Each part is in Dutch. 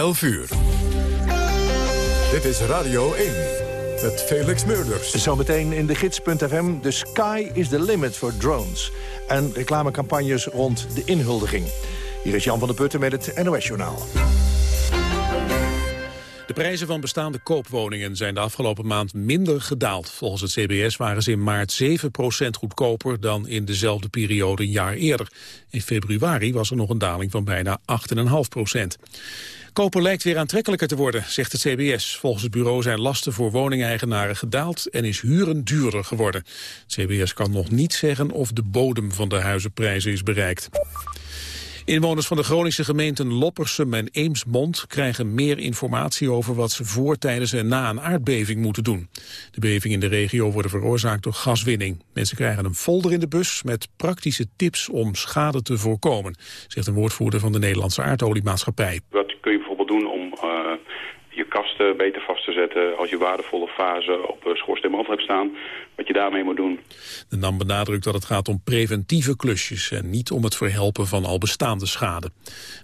11 uur. Dit is Radio 1 met Felix Meurders. Zometeen in de gids.fm. The sky is the limit voor drones. En reclamecampagnes rond de inhuldiging. Hier is Jan van der Putten met het NOS-journaal. De prijzen van bestaande koopwoningen zijn de afgelopen maand minder gedaald. Volgens het CBS waren ze in maart 7% goedkoper dan in dezelfde periode een jaar eerder. In februari was er nog een daling van bijna 8,5%. Kopen lijkt weer aantrekkelijker te worden, zegt het CBS. Volgens het bureau zijn lasten voor woningeigenaren gedaald en is huren duurder geworden. Het CBS kan nog niet zeggen of de bodem van de huizenprijzen is bereikt. Inwoners van de Groningse gemeenten Loppersum en Eemsmond krijgen meer informatie over wat ze voor, tijdens en na een aardbeving moeten doen. De beving in de regio wordt veroorzaakt door gaswinning. Mensen krijgen een folder in de bus met praktische tips om schade te voorkomen, zegt een woordvoerder van de Nederlandse aardoliemaatschappij kun je bijvoorbeeld doen om uh, je kasten beter vast te zetten als je waardevolle fase op uh, schoorsteenmantel hebt staan, wat je daarmee moet doen. De NAM benadrukt dat het gaat om preventieve klusjes en niet om het verhelpen van al bestaande schade.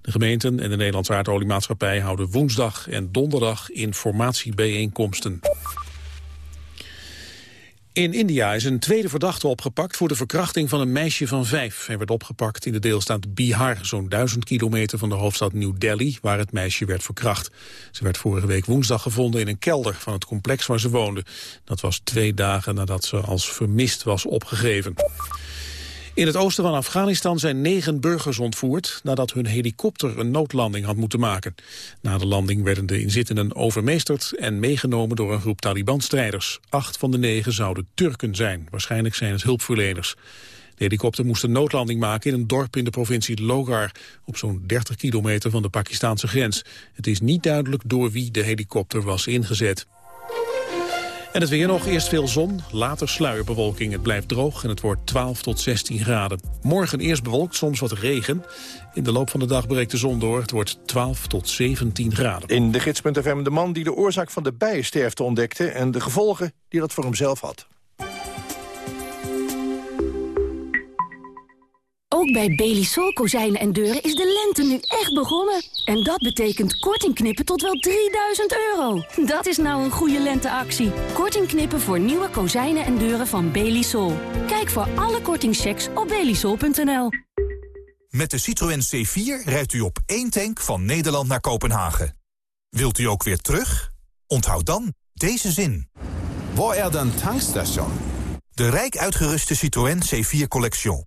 De gemeenten en de Nederlandse aardoliemaatschappij houden woensdag en donderdag informatiebijeenkomsten. In India is een tweede verdachte opgepakt voor de verkrachting van een meisje van vijf. Hij werd opgepakt in de deelstaat Bihar, zo'n duizend kilometer van de hoofdstad New Delhi, waar het meisje werd verkracht. Ze werd vorige week woensdag gevonden in een kelder van het complex waar ze woonde. Dat was twee dagen nadat ze als vermist was opgegeven. In het oosten van Afghanistan zijn negen burgers ontvoerd... nadat hun helikopter een noodlanding had moeten maken. Na de landing werden de inzittenden overmeesterd... en meegenomen door een groep Taliban-strijders. Acht van de negen zouden Turken zijn. Waarschijnlijk zijn het hulpverleners. De helikopter moest een noodlanding maken in een dorp in de provincie Logar... op zo'n 30 kilometer van de Pakistanse grens. Het is niet duidelijk door wie de helikopter was ingezet. En het weer nog, eerst veel zon, later sluierbewolking. Het blijft droog en het wordt 12 tot 16 graden. Morgen eerst bewolkt, soms wat regen. In de loop van de dag breekt de zon door. Het wordt 12 tot 17 graden. In de gids.fm de man die de oorzaak van de bijensterfte ontdekte... en de gevolgen die dat voor hemzelf had. Ook bij Belisol kozijnen en deuren is de lente nu echt begonnen. En dat betekent korting knippen tot wel 3000 euro. Dat is nou een goede lenteactie. Korting knippen voor nieuwe kozijnen en deuren van Belisol. Kijk voor alle kortingchecks op belisol.nl. Met de Citroën C4 rijdt u op één tank van Nederland naar Kopenhagen. Wilt u ook weer terug? Onthoud dan deze zin. Waar er dan tankstation? De rijk uitgeruste Citroën C4 Collection.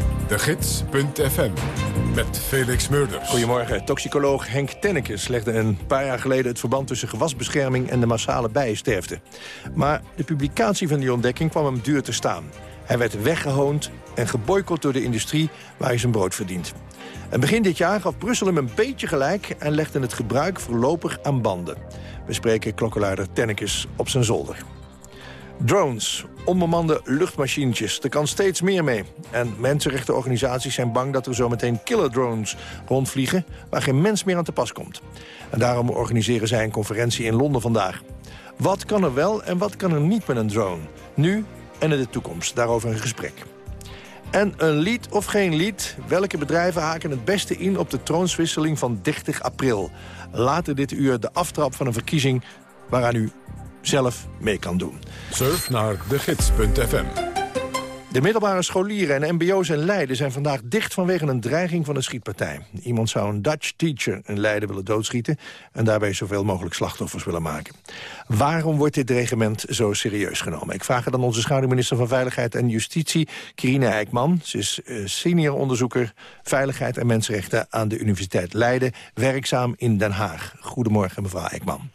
De Gids.fm met Felix Murders. Goedemorgen. Toxicoloog Henk Tennekes legde een paar jaar geleden... het verband tussen gewasbescherming en de massale bijensterfte. Maar de publicatie van die ontdekking kwam hem duur te staan. Hij werd weggehoond en geboycott door de industrie waar hij zijn brood verdient. En begin dit jaar gaf Brussel hem een beetje gelijk... en legde het gebruik voorlopig aan banden. We spreken klokkenluider Tennekes op zijn zolder. Drones, onbemande luchtmachinetjes. Er kan steeds meer mee. En mensenrechtenorganisaties zijn bang dat er zometeen killerdrones rondvliegen... waar geen mens meer aan te pas komt. En daarom organiseren zij een conferentie in Londen vandaag. Wat kan er wel en wat kan er niet met een drone? Nu en in de toekomst. Daarover een gesprek. En een lied of geen lied? Welke bedrijven haken het beste in op de troonswisseling van 30 april? Later dit uur de aftrap van een verkiezing waaraan u zelf mee kan doen. Surf naar degids.fm. De middelbare scholieren en mbo's in Leiden zijn vandaag dicht vanwege een dreiging van een schietpartij. Iemand zou een Dutch teacher in Leiden willen doodschieten en daarbij zoveel mogelijk slachtoffers willen maken. Waarom wordt dit reglement zo serieus genomen? Ik vraag het aan onze schaduwminister van Veiligheid en Justitie, Kirine Eijkman. Ze is uh, senior onderzoeker Veiligheid en Mensenrechten aan de Universiteit Leiden, werkzaam in Den Haag. Goedemorgen mevrouw Eijkman.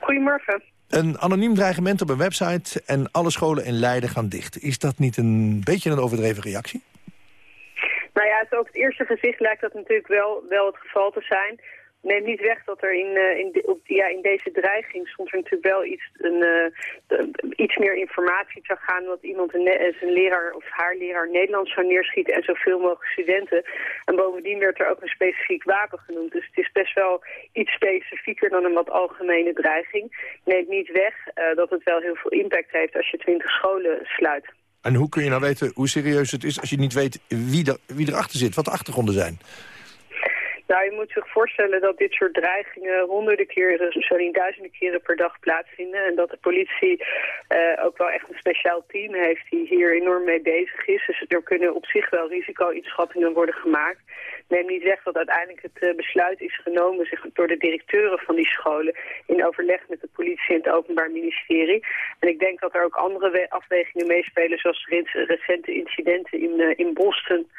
Goedemorgen. Een anoniem dreigement op een website en alle scholen in Leiden gaan dicht. Is dat niet een beetje een overdreven reactie? Nou ja, het op het eerste gezicht lijkt dat natuurlijk wel, wel het geval te zijn. Neem niet weg dat er in, uh, in, ja, in deze dreiging stond er natuurlijk wel iets, een, uh, iets meer informatie zou gaan... dat iemand een, zijn leraar of haar leraar Nederlands zou neerschieten en zoveel mogelijk studenten. En bovendien werd er ook een specifiek wapen genoemd. Dus het is best wel iets specifieker dan een wat algemene dreiging. Neemt niet weg uh, dat het wel heel veel impact heeft als je twintig scholen sluit. En hoe kun je nou weten hoe serieus het is als je niet weet wie, er, wie erachter zit, wat de achtergronden zijn? Nou, je moet zich voorstellen dat dit soort dreigingen honderden keren, zo niet duizenden keren per dag plaatsvinden. En dat de politie uh, ook wel echt een speciaal team heeft die hier enorm mee bezig is. Dus er kunnen op zich wel risico-inschattingen worden gemaakt. Neem niet weg dat uiteindelijk het uh, besluit is genomen door de directeuren van die scholen in overleg met de politie en het Openbaar Ministerie. En ik denk dat er ook andere afwegingen meespelen, zoals recente incidenten in, uh, in Boston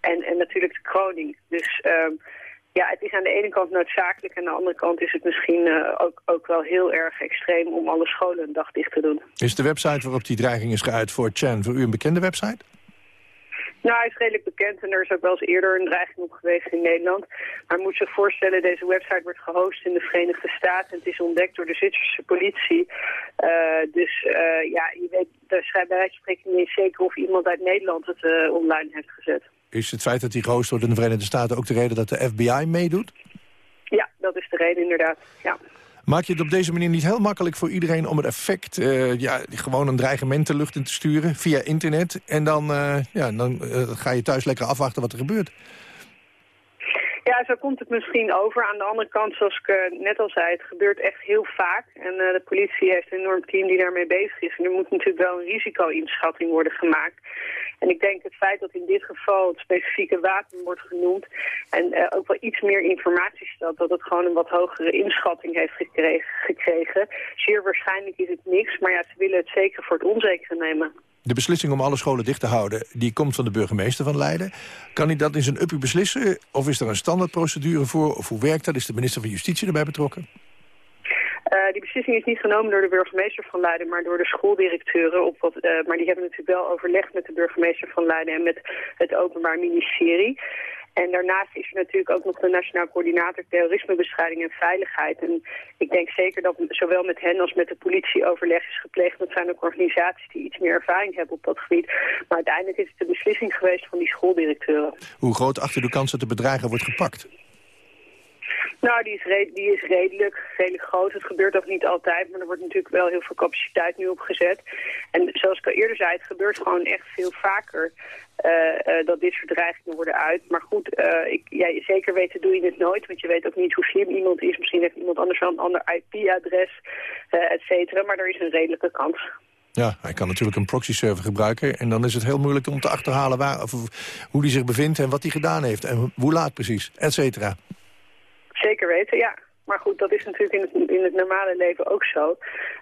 en, en natuurlijk de kroning. Dus... Uh, ja, het is aan de ene kant noodzakelijk... en aan de andere kant is het misschien uh, ook, ook wel heel erg extreem... om alle scholen een dag dicht te doen. Is de website waarop die dreiging is geuit voor Chan voor u een bekende website? Nou, hij is redelijk bekend en er is ook wel eens eerder een dreiging op geweest in Nederland. Maar je moet zich voorstellen, deze website wordt gehost in de Verenigde Staten. En het is ontdekt door de Zwitserse politie. Uh, dus uh, ja, je weet, daar schrijft bij spreken niet zeker of iemand uit Nederland het uh, online heeft gezet. Is het feit dat hij gehost wordt in de Verenigde Staten ook de reden dat de FBI meedoet? Ja, dat is de reden inderdaad, ja. Maak je het op deze manier niet heel makkelijk voor iedereen om het effect... Uh, ja, gewoon een dreigement de lucht in te sturen via internet... en dan, uh, ja, dan uh, ga je thuis lekker afwachten wat er gebeurt? Ja, zo komt het misschien over. Aan de andere kant, zoals ik uh, net al zei, het gebeurt echt heel vaak. En uh, de politie heeft een enorm team die daarmee bezig is. En er moet natuurlijk wel een risico-inschatting worden gemaakt. En ik denk het feit dat in dit geval het specifieke wapen wordt genoemd... en uh, ook wel iets meer informatie stelt dat het gewoon een wat hogere inschatting heeft gekregen, gekregen. Zeer waarschijnlijk is het niks, maar ja, ze willen het zeker voor het onzekere nemen. De beslissing om alle scholen dicht te houden, die komt van de burgemeester van Leiden. Kan hij dat in zijn uppie beslissen? Of is er een standaardprocedure voor? Of hoe werkt dat? Is de minister van Justitie erbij betrokken? Uh, die beslissing is niet genomen door de burgemeester van Leiden, maar door de schooldirecteuren. Op wat, uh, maar die hebben natuurlijk wel overlegd met de burgemeester van Leiden en met het Openbaar Ministerie. En daarnaast is er natuurlijk ook nog de Nationaal Coördinator Terrorismebestrijding en Veiligheid. En ik denk zeker dat zowel met hen als met de politie overleg is gepleegd. Dat zijn ook organisaties die iets meer ervaring hebben op dat gebied. Maar uiteindelijk is het de beslissing geweest van die schooldirecteuren. Hoe groot achter de kans dat de bedreiger wordt gepakt? Nou, die is, die redelijk, redelijk groot. Het gebeurt ook niet altijd, maar er wordt natuurlijk wel heel veel capaciteit nu opgezet. En zoals ik al eerder zei, het gebeurt gewoon echt veel vaker uh, uh, dat dit soort dreigingen worden uit. Maar goed, uh, ik, ja, zeker weten doe je het nooit, want je weet ook niet hoe slim iemand is. Misschien heeft iemand anders wel een ander IP-adres, et cetera. Maar er is een redelijke kans. Ja, hij kan natuurlijk een proxy-server gebruiken... en dan is het heel moeilijk om te achterhalen waar, of, hoe hij zich bevindt... en wat hij gedaan heeft en hoe laat precies, et cetera. Zeker weten, ja. Maar goed, dat is natuurlijk in het, in het normale leven ook zo.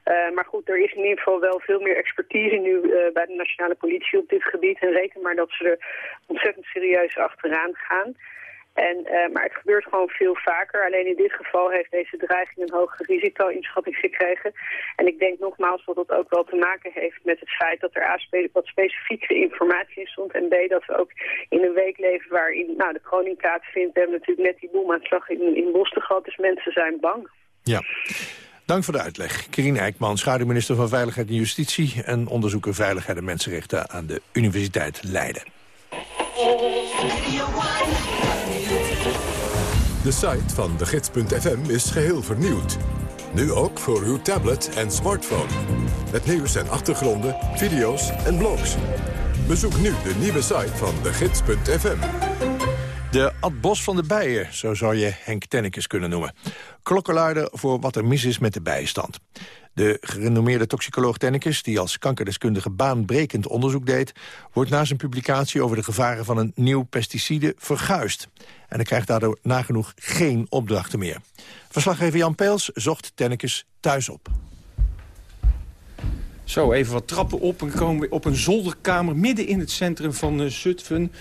Uh, maar goed, er is in ieder geval wel veel meer expertise nu uh, bij de nationale politie op dit gebied. En reken maar dat ze er ontzettend serieus achteraan gaan. En, uh, maar het gebeurt gewoon veel vaker. Alleen in dit geval heeft deze dreiging een hogere risico-inschatting gekregen. En ik denk nogmaals dat dat ook wel te maken heeft met het feit dat er A, wat specifieke informatie in stond. En B, dat we ook in een week leven waarin nou, de kroning plaatsvindt. We hebben natuurlijk net die boemaanslag in, in Boston gehad, dus mensen zijn bang. Ja. Dank voor de uitleg. Kerine Eijkman, schaduwminister van Veiligheid en Justitie... en onderzoeker Veiligheid en Mensenrechten aan de Universiteit Leiden. De site van de gids.fm is geheel vernieuwd. Nu ook voor uw tablet en smartphone. Het nieuws en achtergronden, video's en blogs. Bezoek nu de nieuwe site van de gids.fm. De Ad Bos van de bijen, zo zou je Henk Tennekes kunnen noemen. Klokkenluider voor wat er mis is met de bijenstand. De gerenommeerde toxicoloog Tennekes, die als kankerdeskundige baanbrekend onderzoek deed... wordt na zijn publicatie over de gevaren van een nieuw pesticide verguisd. En hij krijgt daardoor nagenoeg geen opdrachten meer. Verslaggever Jan Peels zocht Tennekes thuis op. Zo, even wat trappen op en komen we op een zolderkamer... midden in het centrum van uh, Zutphen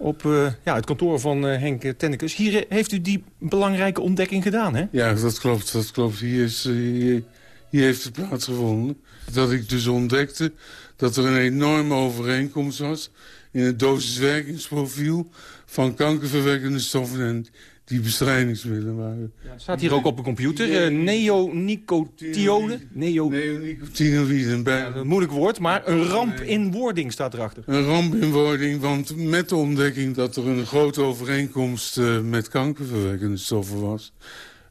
op uh, ja, het kantoor van uh, Henk Tennekes. Hier heeft u die belangrijke ontdekking gedaan, hè? Ja, dat klopt. Dat klopt. Hier, is, hier, hier heeft het plaatsgevonden. Dat ik dus ontdekte dat er een enorme overeenkomst was... in het dosiswerkingsprofiel van kankerverwekkende stoffen en die bestrijdingsmiddelen waren. Ja, staat hier ook op een computer. Uh, neonicotinoïden. Neo... Neonicotinoïden. Bij... Ja, een moeilijk woord, maar een ramp in wording staat erachter. Een ramp in wording, want met de ontdekking dat er een grote overeenkomst uh, met kankerverwekkende stoffen was...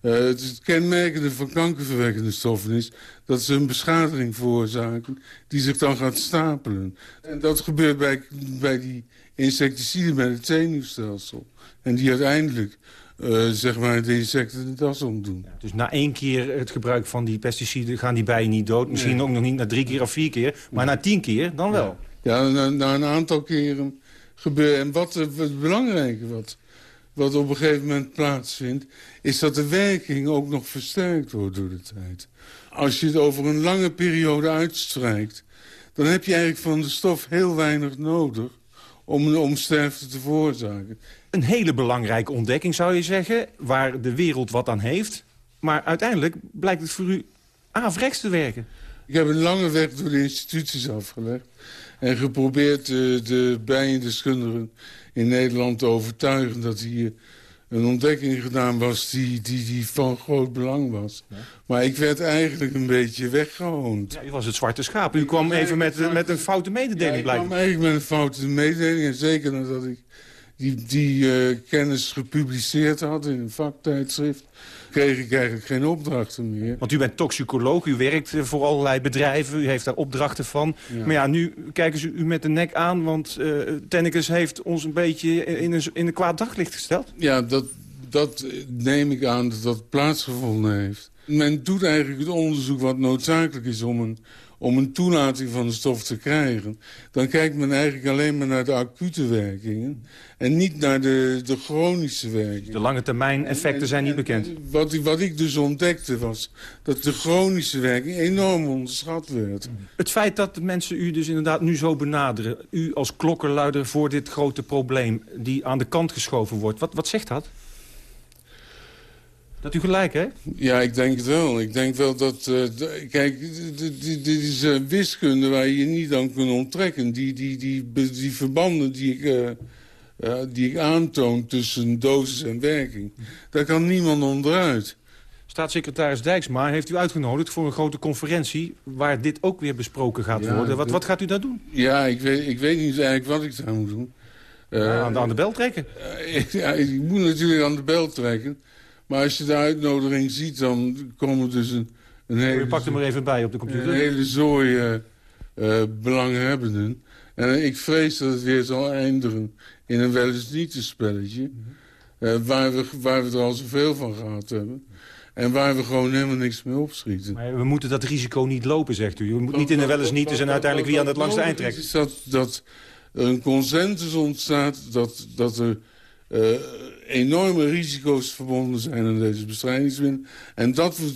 Uh, het kenmerkende van kankerverwekkende stoffen is dat ze een beschadiging veroorzaken die zich dan gaat stapelen. En dat gebeurt bij, bij die insecticiden bij het zenuwstelsel. En die uiteindelijk uh, zeg maar de insecten de das omdoen. Ja, dus na één keer het gebruik van die pesticiden gaan die bijen niet dood. Misschien ook nog niet na drie keer of vier keer. Maar na tien keer, dan wel. Ja, na, na, een aantal keren gebeuren. En wat het belangrijke wat, wat op een gegeven moment plaatsvindt... is dat de werking ook nog versterkt wordt door de tijd. Als je het over een lange periode uitstrijkt... dan heb je eigenlijk van de stof heel weinig nodig om, om sterfte te veroorzaken. Een hele belangrijke ontdekking zou je zeggen, waar de wereld wat aan heeft. Maar uiteindelijk blijkt het voor u averechts te werken. Ik heb een lange weg door de instituties afgelegd. En geprobeerd de, de bijendeskundigen in Nederland te overtuigen... dat hier een ontdekking gedaan was die, die, die van groot belang was. Maar ik werd eigenlijk een beetje weggehoond. Ja, u was het zwarte schaap. U kwam even met, met een foute mededeling, ja, ik kwam eigenlijk met een foute mededeling. En zeker nadat ik die, die uh, kennis gepubliceerd had in een vaktijdschrift... kreeg ik eigenlijk geen opdrachten meer. Want u bent toxicoloog, u werkt voor allerlei bedrijven... u heeft daar opdrachten van. Maar ja, nu kijken ze u met de nek aan... want uh, heeft ons een beetje in een, in een kwaad daglicht gesteld. Ja, dat, dat neem ik aan dat dat plaatsgevonden heeft. Men doet eigenlijk het onderzoek wat noodzakelijk is om een om een toelating van de stof te krijgen... dan kijkt men eigenlijk alleen maar naar de acute werkingen... en niet naar de, de chronische werkingen. De lange termijn effecten zijn niet bekend. Wat, wat ik dus ontdekte was dat de chronische werking enorm onderschat werd. Het feit dat mensen u dus inderdaad nu zo benaderen... u als klokkenluider voor dit grote probleem die aan de kant geschoven wordt... wat, wat zegt dat? Dat u gelijk hè? Ja, ik denk het wel. Ik denk wel dat... Uh, kijk, dit is uh, wiskunde waar je je niet aan kunt onttrekken. Die, die, die, die verbanden die ik, uh, die ik aantoon tussen dosis en werking... daar kan niemand onderuit. Staatssecretaris Dijksma heeft u uitgenodigd voor een grote conferentie... waar dit ook weer besproken gaat worden. Wat, wat gaat u daar doen? Ja, ik weet, ik weet niet eigenlijk wat ik daar moet doen. aan, de, aan de bel trekken? ja, ik moet natuurlijk aan de bel trekken... Maar als je de uitnodiging ziet, dan komen dus een, een hele... Je pakt er maar even bij op de computer. Een hele zooi uh, belanghebbenden. En ik vrees dat het weer zal eindigen in een wel eens niet spelletje. Uh, waar, we, waar we er al zoveel van gehad hebben. En waar we gewoon helemaal niks mee opschieten. Maar we moeten dat risico niet lopen, zegt u. Je moet niet in een wel eens niet en uiteindelijk wie aan het langste eind trekt. Is dat, dat er een consensus ontstaat dat, dat er uh, enorme risico's verbonden zijn aan deze bestrijdingsmiddelen. En dat we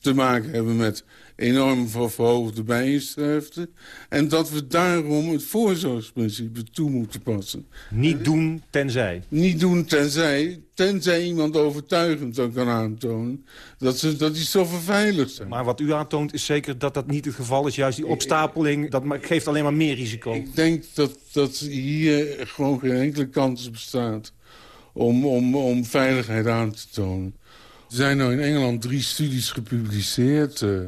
te, maken hebben met enorm verhoogde bijensterfte. En dat we daarom het voorzorgsprincipe toe moeten passen. Niet doen tenzij. Niet doen tenzij, tenzij iemand overtuigend dan kan aantonen... dat, ze, dat die stoffen veilig zijn. Maar wat u aantoont is zeker dat dat niet het geval is. Juist die opstapeling, dat geeft alleen maar meer risico. Ik denk dat, dat hier gewoon geen enkele kans bestaat om, om, om veiligheid aan te tonen. Er zijn nou in Engeland drie studies gepubliceerd. Uh,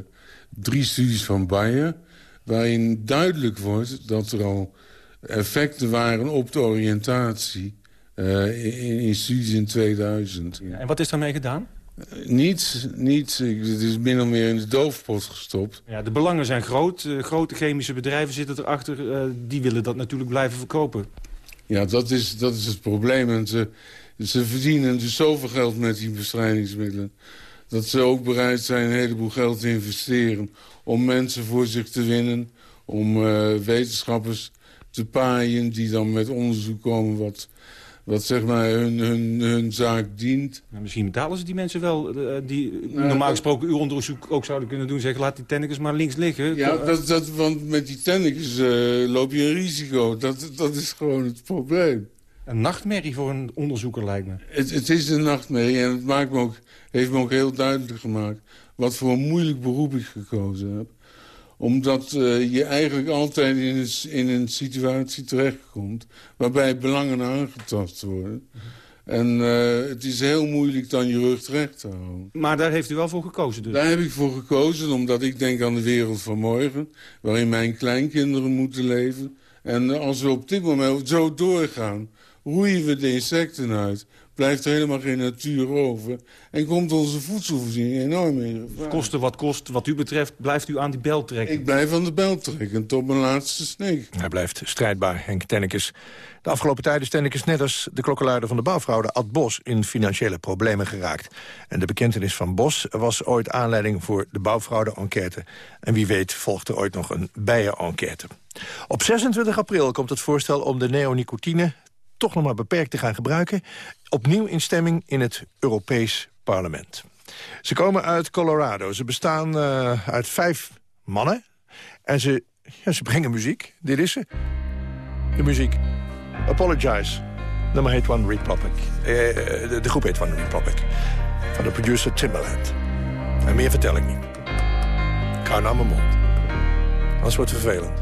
drie studies van Bayer. Waarin duidelijk wordt dat er al effecten waren op de oriëntatie. Uh, in, in, studies in 2000. Ja, en wat is daarmee gedaan? Uh, niets, niets. Het is min of meer in de doofpot gestopt. Ja, de belangen zijn groot. grote chemische bedrijven zitten erachter. die willen dat natuurlijk blijven verkopen. Ja, dat is, dat is het probleem. Ze, ze verdienen dus zoveel geld met die bestrijdingsmiddelen... dat ze ook bereid zijn een heleboel geld te investeren... om mensen voor zich te winnen, om uh, wetenschappers te paaien... die dan met onderzoek komen wat, wat zeg maar hun, hun, hun zaak dient. Nou, misschien betalen ze die mensen wel, uh, die nou, normaal gesproken uw onderzoek ook zouden kunnen doen. Zeggen, laat die tennekes maar links liggen. Ja, dat, dat, want met die tennekes uh, loop je een risico. Dat, dat is gewoon het probleem. Een nachtmerrie voor een onderzoeker lijkt me. Het, het is een nachtmerrie en het maakt me ook, heeft me ook heel duidelijk gemaakt... wat voor een moeilijk beroep ik gekozen heb omdat uh, je eigenlijk altijd in een, in een situatie terechtkomt... waarbij belangen aangetast worden. En uh, het is heel moeilijk dan je rug recht te houden. Maar daar heeft u wel voor gekozen dus? Daar heb ik voor gekozen, omdat ik denk aan de wereld van morgen... waarin mijn kleinkinderen moeten leven. En als we op dit moment zo doorgaan, roeien we de insecten uit blijft er helemaal geen natuur over. En komt onze voedselvoorziening enorm in gevaar. Kosten wat kost, wat u betreft, blijft u aan die bel trekken? Ik blijf aan de bel trekken, tot mijn laatste sneek. Hij blijft strijdbaar, Henk Tennekes. De afgelopen tijd is Tennekes net als de klokkenluider van de bouwfraude Ad Bos in financiële problemen geraakt. En de bekentenis van Bos was ooit aanleiding voor de bouwfraude-enquête. En wie weet volgt er ooit nog een bijen-enquête. Op 26 april komt het voorstel om de neonicotine toch nog maar beperkt te gaan gebruiken. Opnieuw in stemming in het Europees Parlement. Ze komen uit Colorado. Ze bestaan uh, uit vijf mannen. En ze, ze brengen muziek. Dit is ze. De muziek. Apologize. Nummer heet One Republic. Uh, de, groep heet One Republic. Van de producer Timbaland. En meer vertel ik niet. Ik hou nou mijn mond. Anders wordt vervelend.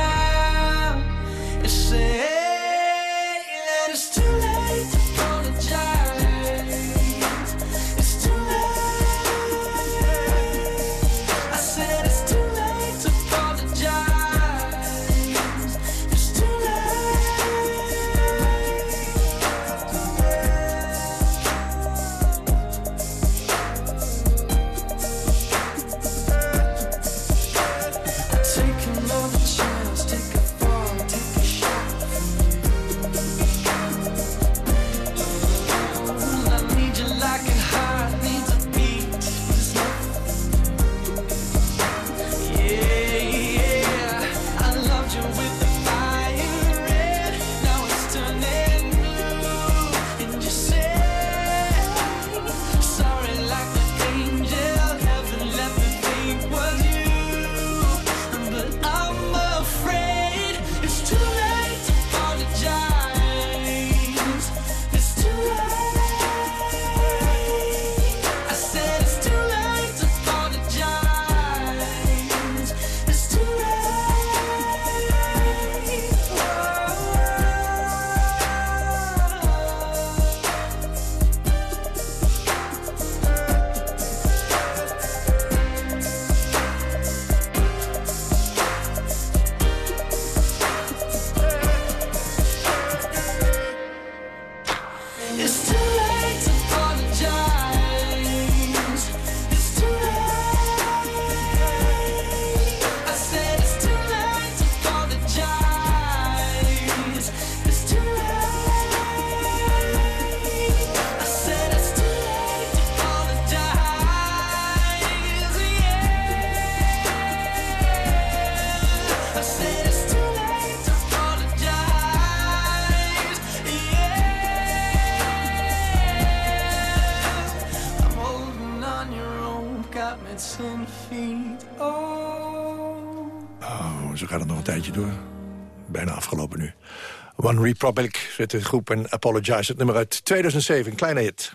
Republic zit de groep en Apologize. Het nummer uit 2007, een kleine hit.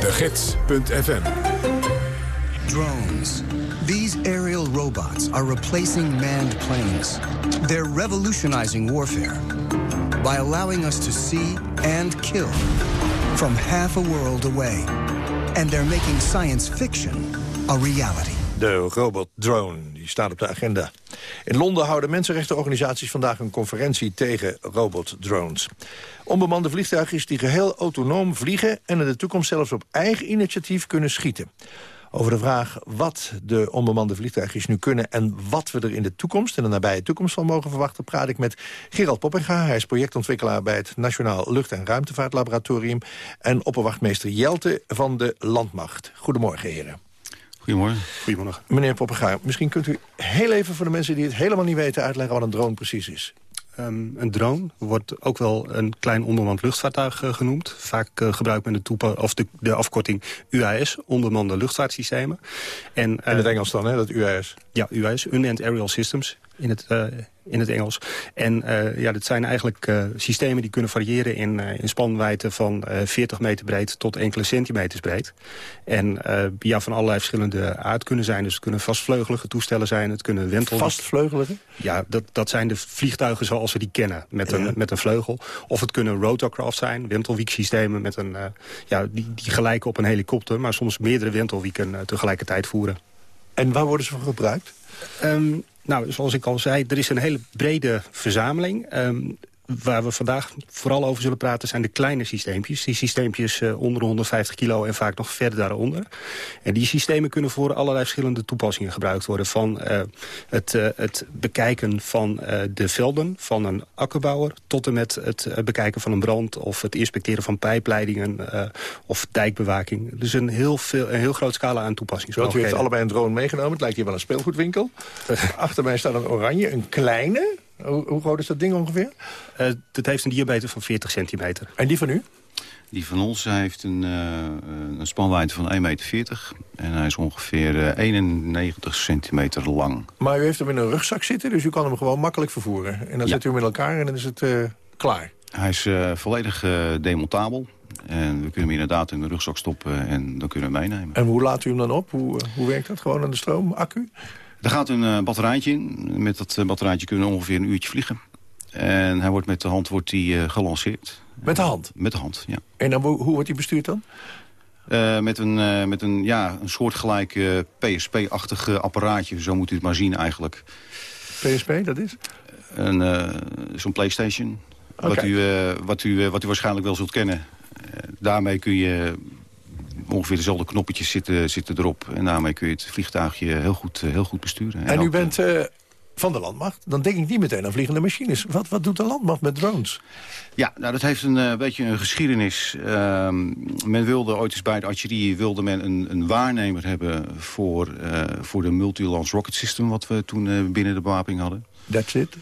De Gids.fm Drones. These aerial robots are replacing manned planes. They're revolutionizing warfare by allowing us to see and kill from half a world away. And they're making science fiction a reality. De robot drone, die staat op de agenda. In Londen houden mensenrechtenorganisaties vandaag een conferentie tegen robotdrones. Onbemande vliegtuigjes die geheel autonoom vliegen... en in de toekomst zelfs op eigen initiatief kunnen schieten. Over de vraag wat de onbemande vliegtuigjes nu kunnen... en wat we er in de toekomst, in de nabije toekomst van mogen verwachten... praat ik met Gerald Poppinga. Hij is projectontwikkelaar bij het Nationaal Lucht- en Ruimtevaartlaboratorium... en opperwachtmeester Jelte van de Landmacht. Goedemorgen, heren. Goedemorgen. Goedemorgen. Meneer Poppengaar, misschien kunt u heel even voor de mensen die het helemaal niet weten uitleggen wat een drone precies is. Ehm, een drone wordt ook wel een klein onbemand luchtvaartuig uh, genoemd. Vaak uh, gebruikt men de, of de, de afkorting UAS, onbemande luchtvaartsystemen. En, uh, in het Engels dan, hè, dat UAS? Ja, UAS, Unmanned Aerial Systems in het, uh, in het Engels. En uh, ja, dat zijn eigenlijk uh, systemen die kunnen variëren in, in spanwijdte van 40 meter breed tot enkele centimeters breed. En ja, van allerlei verschillende aard kunnen zijn. Dus het kunnen vastvleugelige toestellen zijn, het kunnen wentel... Vastvleugelige? Ja, dat, dat zijn de vliegtuigen zoals we die kennen, met, ja. een, met een vleugel. Of het kunnen rotorcraft zijn, wentelwieksystemen met een, ja, die, die gelijken op een helikopter... maar soms meerdere wentelwieken tegelijkertijd voeren. En waar worden ze voor gebruikt? Um, nou, zoals ik al zei, er is een hele brede verzameling. Um, waar we vandaag vooral over zullen praten zijn de kleine systeempjes. Die systeempjes uh, onder 150 kilo en vaak nog verder daaronder. En die systemen kunnen voor allerlei verschillende toepassingen gebruikt worden. Van uh, het, uh, het bekijken van de velden van een akkerbouwer... tot en met het bekijken van een brand of het inspecteren van pijpleidingen... of dijkbewaking. Dus een heel, veel, een heel groot scala aan toepassingen. Want u heeft allebei een drone meegenomen. Het lijkt hier wel een speelgoedwinkel. Achter mij staat een oranje, een kleine... Hoe, hoe, groot is dat ding ongeveer? Uh, het heeft een diameter van 40 centimeter. En die van u? Die van ons heeft een, uh, een spanwijdte van 1,40 meter. En hij is ongeveer uh, 91 centimeter lang. Maar u heeft hem in een rugzak zitten, dus u kan hem gewoon makkelijk vervoeren. En dan ja. zet u hem met elkaar en dan is het klaar. Hij is volledig demontabel. En we kunnen hem inderdaad in de rugzak stoppen en dan kunnen we hem meenemen. En hoe laat u hem dan op? Hoe, hoe werkt dat? Gewoon aan de stroom, accu? Er gaat een uh, batterijtje in. Met dat uh, batterijtje kunnen we ongeveer een uurtje vliegen. En hij wordt met de hand wordt die, uh, gelanceerd. Met de hand? Met de hand, ja. En dan, hoe wordt hij bestuurd dan? met een, met een, ja, een soortgelijk PSP-achtig apparaatje. Zo moet u het maar zien eigenlijk. PSP, dat is? Zo'n Playstation. Okay. Wat, u, wat, u, wat u waarschijnlijk wel zult kennen. daarmee kun je ongeveer dezelfde knoppetjes zitten, zitten erop. En daarmee kun je het vliegtuigje heel goed, heel goed besturen. En, en u bent uh, van de landmacht. Dan denk ik niet meteen aan vliegende machines. Wat, wat doet de landmacht met drones? Ja, nou, dat heeft een uh, beetje een geschiedenis. Uh, men wilde ooit eens bij de artillerie wilde men een, een waarnemer hebben... voor, uh, voor de multi-launch rocket system... wat we toen binnen de bewapening hadden. That's it?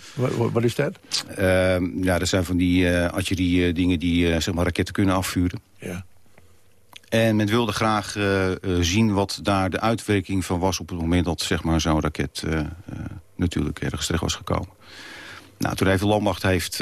Wat is dat? Ehm, ja, dat zijn van die artillerie dingen die zeg maar raketten kunnen afvuren. Ja. En men wilde graag uh, uh, zien wat daar de uitwerking van was... op het moment dat zeg maar, zo'n raket uh, natuurlijk ergens terecht was gekomen. Nou, toen heeft de landmacht heeft,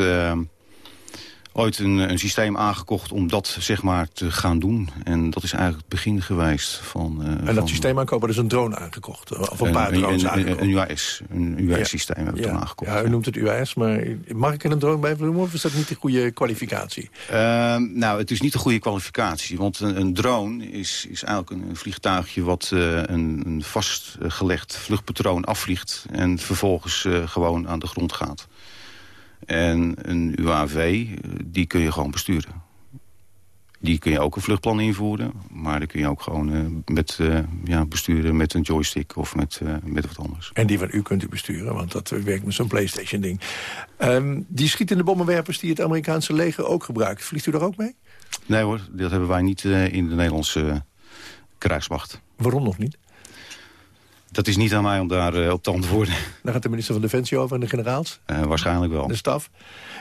ooit een, een, systeem aangekocht om dat zeg maar, te gaan doen. En dat is eigenlijk het begin geweest van... en dat van, systeem aankopen, is een drone aangekocht? Of een paar drones een, aangekocht? Een, UAS, een UAS-systeem ja. hebben we ja. toen aangekocht. Ja, u noemt het UAS, maar mag ik er een drone bij noemen? Of is dat niet de goede kwalificatie? Uh, nou, het is niet de goede kwalificatie. Want een, een drone is, is eigenlijk een, vliegtuigje... wat uh, een, een vastgelegd vluchtpatroon afvliegt... en vervolgens uh, gewoon aan de grond gaat. En een UAV, die kun je gewoon besturen. Die kun je ook een vluchtplan invoeren. Maar die kun je ook gewoon uh, met, uh, ja, besturen met een joystick of met, uh, met wat anders. En die van u kunt u besturen, want dat werkt met zo'n Playstation-ding. Um, die schietende bommenwerpers die het Amerikaanse leger ook gebruikt. Vliegt u er ook mee? Nee hoor, dat hebben wij niet in de Nederlandse krijgsmacht. Waarom nog niet? Dat is niet aan mij om daar uh, op te antwoorden. Dan gaat de minister van Defensie over en de generaals? Uh, waarschijnlijk wel. De staf.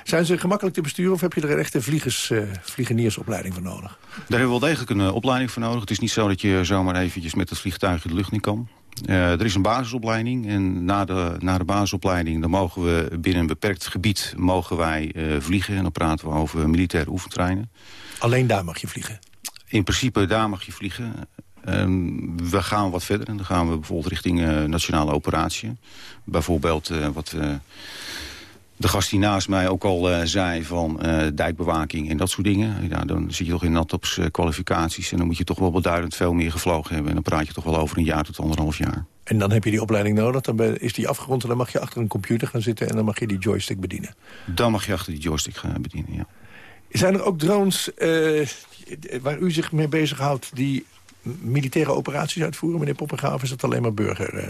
Zijn ze gemakkelijk te besturen of heb je er een echte vliegers, uh, vliegeniersopleiding voor nodig? Daar hebben we wel degelijk een opleiding voor nodig. Het is niet zo dat je zomaar eventjes met het vliegtuig de lucht in kan. er is een basisopleiding en na de, na de basisopleiding dan mogen we binnen een beperkt gebied mogen wij vliegen. En dan praten we over militaire oefentreinen. Alleen daar mag je vliegen? In principe daar mag je vliegen. Um, we gaan wat verder en dan gaan we bijvoorbeeld richting uh, nationale operatie. Bijvoorbeeld uh, wat uh, de gast die naast mij ook al zei van dijkbewaking en dat soort dingen. Ja, dan zit je toch in NATOPS kwalificaties en dan moet je toch wel beduidend veel meer gevlogen hebben. En dan praat je toch wel over een jaar tot anderhalf jaar. En dan heb je die opleiding nodig, dan is die afgerond en dan mag je achter een computer gaan zitten en dan mag je die joystick bedienen. Dan mag je achter die joystick gaan bedienen, ja. Zijn er ook drones waar u zich mee bezighoudt die militaire operaties uitvoeren, meneer Poppenga, of is het alleen maar burger, uh,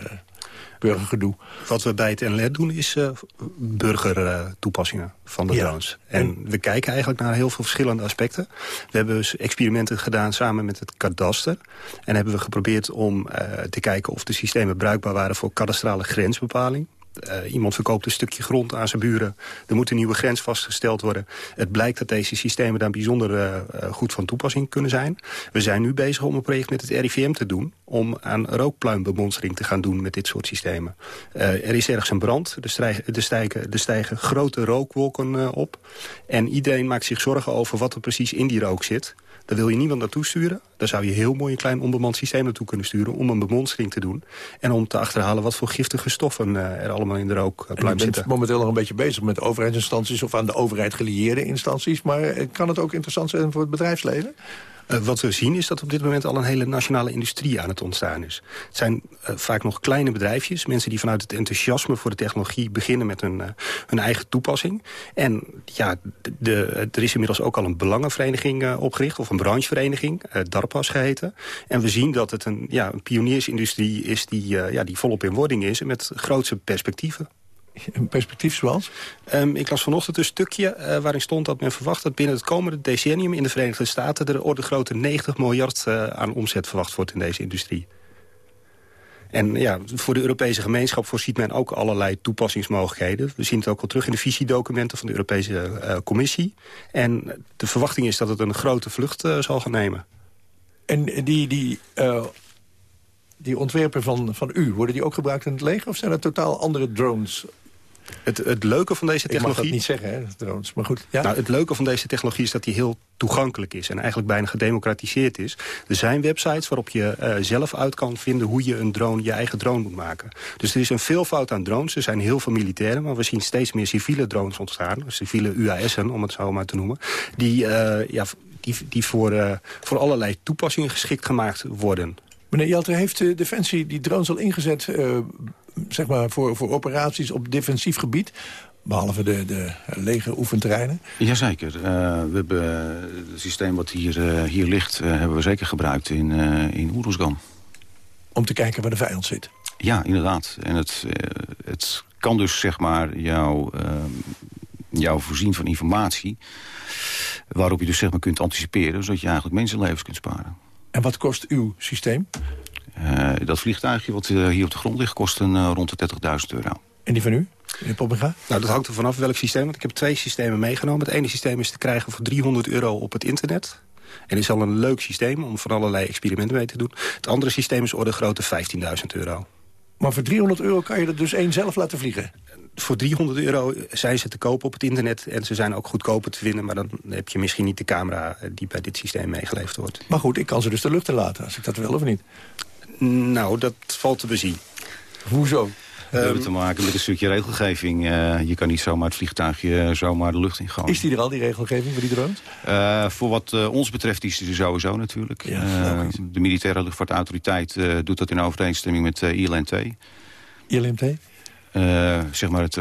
burgergedoe? Wat we bij het NLR doen is uh, burgertoepassingen van de ja. drones. En, en, we kijken eigenlijk naar heel veel verschillende aspecten. We hebben dus experimenten gedaan samen met het kadaster. En hebben we geprobeerd om te kijken of de systemen bruikbaar waren voor kadastrale grensbepaling. Uh, iemand verkoopt een stukje grond aan zijn buren. Er moet een nieuwe grens vastgesteld worden. Het blijkt dat deze systemen daar bijzonder uh, goed van toepassing kunnen zijn. We zijn nu bezig om een project met het RIVM te doen... om aan rookpluimbemonstering te gaan doen met dit soort systemen. Er is ergens een brand, er stijgen, er stijgen grote rookwolken op... en iedereen maakt zich zorgen over wat er precies in die rook zit... Daar wil je niemand naartoe sturen. Daar zou je heel mooi een klein onbemand systeem naartoe kunnen sturen... om een bemonstering te doen. En om te achterhalen wat voor giftige stoffen uh, er allemaal in de rookpluim uh, zitten. momenteel nog een beetje bezig met overheidsinstanties... of aan de overheid gelieerde instanties. Maar eh, kan het ook interessant zijn voor het bedrijfsleven? Uh, wat we zien is dat op dit moment al een hele nationale industrie aan het ontstaan is. Het zijn uh, vaak nog kleine bedrijfjes. Mensen die vanuit het enthousiasme voor de technologie beginnen met hun, uh, hun eigen toepassing. En ja, de, er is inmiddels ook al een belangenvereniging opgericht. Of een branchevereniging, DARPAS geheten. En we zien dat het een, ja, een pioniersindustrie is die, ja, die volop in wording is. En met grootse perspectieven. Een perspectief zoals? Um, ik las vanochtend een stukje uh, waarin stond dat men verwacht... dat binnen het komende decennium in de Verenigde Staten... er orde grote 90 miljard uh, aan omzet verwacht wordt in deze industrie. En ja, voor de Europese gemeenschap voorziet men ook allerlei toepassingsmogelijkheden. We zien het ook al terug in de visiedocumenten van de Europese uh, Commissie. En de verwachting is dat het een grote vlucht zal gaan nemen. En die... die die ontwerpen van, van u, worden die ook gebruikt in het leger? Of zijn er totaal andere drones het, het leuke van deze technologie... Ik mag dat niet zeggen, hè, drones, maar goed. Ja? Nou, het leuke van deze technologie is dat die heel toegankelijk is... en eigenlijk bijna gedemocratiseerd is. Er zijn websites waarop je uh, zelf uit kan vinden... hoe je een drone, je eigen drone moet maken. Dus er is een veelvoud aan drones. Er zijn heel veel militairen, maar we zien steeds meer civiele drones ontstaan. Civiele UAS'en, om het zo maar te noemen. Die, uh, ja, die, die voor, uh, voor allerlei toepassingen geschikt gemaakt worden. Meneer Jelter, heeft de Defensie die drones al ingezet... Zeg maar voor, voor operaties op defensief gebied? Behalve de, de lege oefenterreinen? Jazeker. Uh, we hebben het systeem wat hier, uh, hier ligt... hebben we zeker gebruikt in, in Oeruzgan. Om te kijken waar de vijand zit? Ja, inderdaad. En het, het kan dus zeg maar jou, jou voorzien van informatie... waarop je dus zeg maar kunt anticiperen... zodat je eigenlijk mensenlevens kunt sparen. En wat kost uw systeem? Uh, dat vliegtuigje wat uh, hier op de grond ligt kost een, uh, rond de 30.000 euro. En die van u? Nou, dat hangt er vanaf welk systeem. Want ik heb twee systemen meegenomen. Het ene systeem is te krijgen voor 300 euro op het internet. En is al een leuk systeem om van allerlei experimenten mee te doen. Het andere systeem is orde grootte 15.000 euro. Maar voor 300 euro kan je er dus één zelf laten vliegen? Voor 300 euro zijn ze te kopen op het internet. En ze zijn ook goedkoper te vinden. Maar dan heb je misschien niet de camera die bij dit systeem meegeleverd wordt. Maar goed, ik kan ze dus de lucht in laten als ik dat wil of niet? Nou, dat valt te bezien. Hoezo? We hebben te maken met een stukje regelgeving. Uh, je kan niet zomaar het vliegtuigje uh, zomaar de lucht in gaan. Is die er al, die regelgeving voor die drones? Uh, voor wat ons betreft is die er sowieso natuurlijk. Ja, de militaire luchtvaartautoriteit doet dat in overeenstemming met ILNT. ILNT? zeg maar het,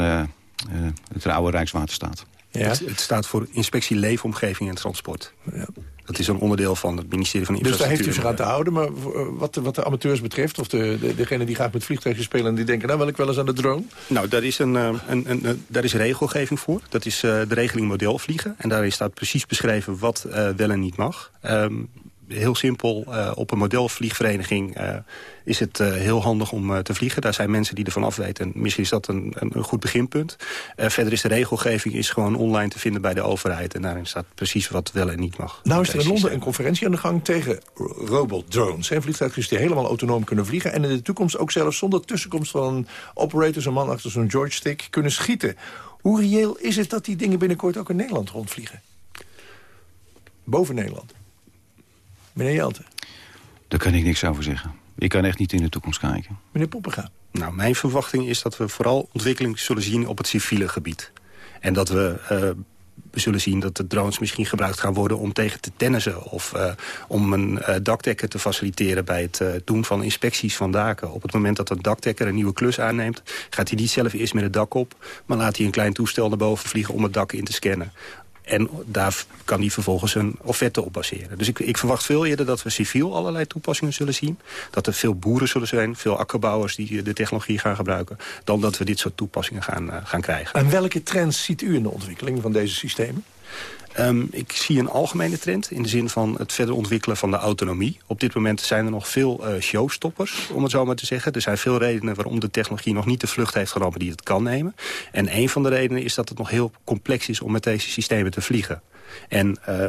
het oude Rijkswaterstaat. Ja. Het, het, staat voor Inspectie Leefomgeving en Transport. Ja. Dat is een onderdeel van het ministerie van Infrastructuur. Dus daar heeft u zich aan te houden. Maar eh, wat de, wat de amateurs betreft, of de, de, degene die graag met vliegtuigjes spelen... en die denken, nou wil ik wel eens aan de drone? Nou, daar is, een, eh, een, een, daar is regelgeving voor. Dat is uh, de regeling modelvliegen. En daarin staat precies beschreven wat wel en niet mag. Um, heel simpel, uh, op een modelvliegvereniging uh, is het uh, heel handig om te vliegen. Daar zijn mensen die ervan afweten. Misschien is dat een, een, een goed beginpunt. verder is de regelgeving is gewoon online te vinden bij de overheid. En daarin staat precies wat wel en niet mag. Nou is er in Londen een conferentie aan de gang tegen robot drones. Vliegtuigjes die helemaal autonoom kunnen vliegen. En in de toekomst ook zelfs zonder tussenkomst van een operator... een man achter zo'n joystick, kunnen schieten. Hoe reëel is het dat die dingen binnenkort ook in Nederland rondvliegen? Boven Nederland. Meneer Jelte. Daar kan ik niks over zeggen. Ik kan echt niet in de toekomst kijken. Meneer Poppenga. Nou, mijn verwachting is dat we vooral ontwikkeling zullen zien op het civiele gebied. En dat we, uh, we zullen zien dat de drones misschien gebruikt gaan worden om tegen te tennissen. Of uh, om een uh, dakdekker te faciliteren bij het doen van inspecties van daken. Op het moment dat een dakdekker een nieuwe klus aanneemt... gaat hij niet zelf eerst met het dak op... maar laat hij een klein toestel naar boven vliegen om het dak in te scannen. En daar kan hij vervolgens een offerte op baseren. Dus ik, ik, verwacht veel eerder dat we civiel allerlei toepassingen zullen zien. Dat er veel boeren zullen zijn, veel akkerbouwers die de technologie gaan gebruiken. Dan dat we dit soort toepassingen gaan, uh, gaan krijgen. En welke trends ziet u in de ontwikkeling van deze systemen? Ehm, ik zie een algemene trend in de zin van het verder ontwikkelen van de autonomie. Op dit moment zijn er nog veel uh, showstoppers, om het zo maar te zeggen. Er zijn veel redenen waarom de technologie nog niet de vlucht heeft genomen die het kan nemen. En een van de redenen is dat het nog heel complex is om met deze systemen te vliegen. En uh,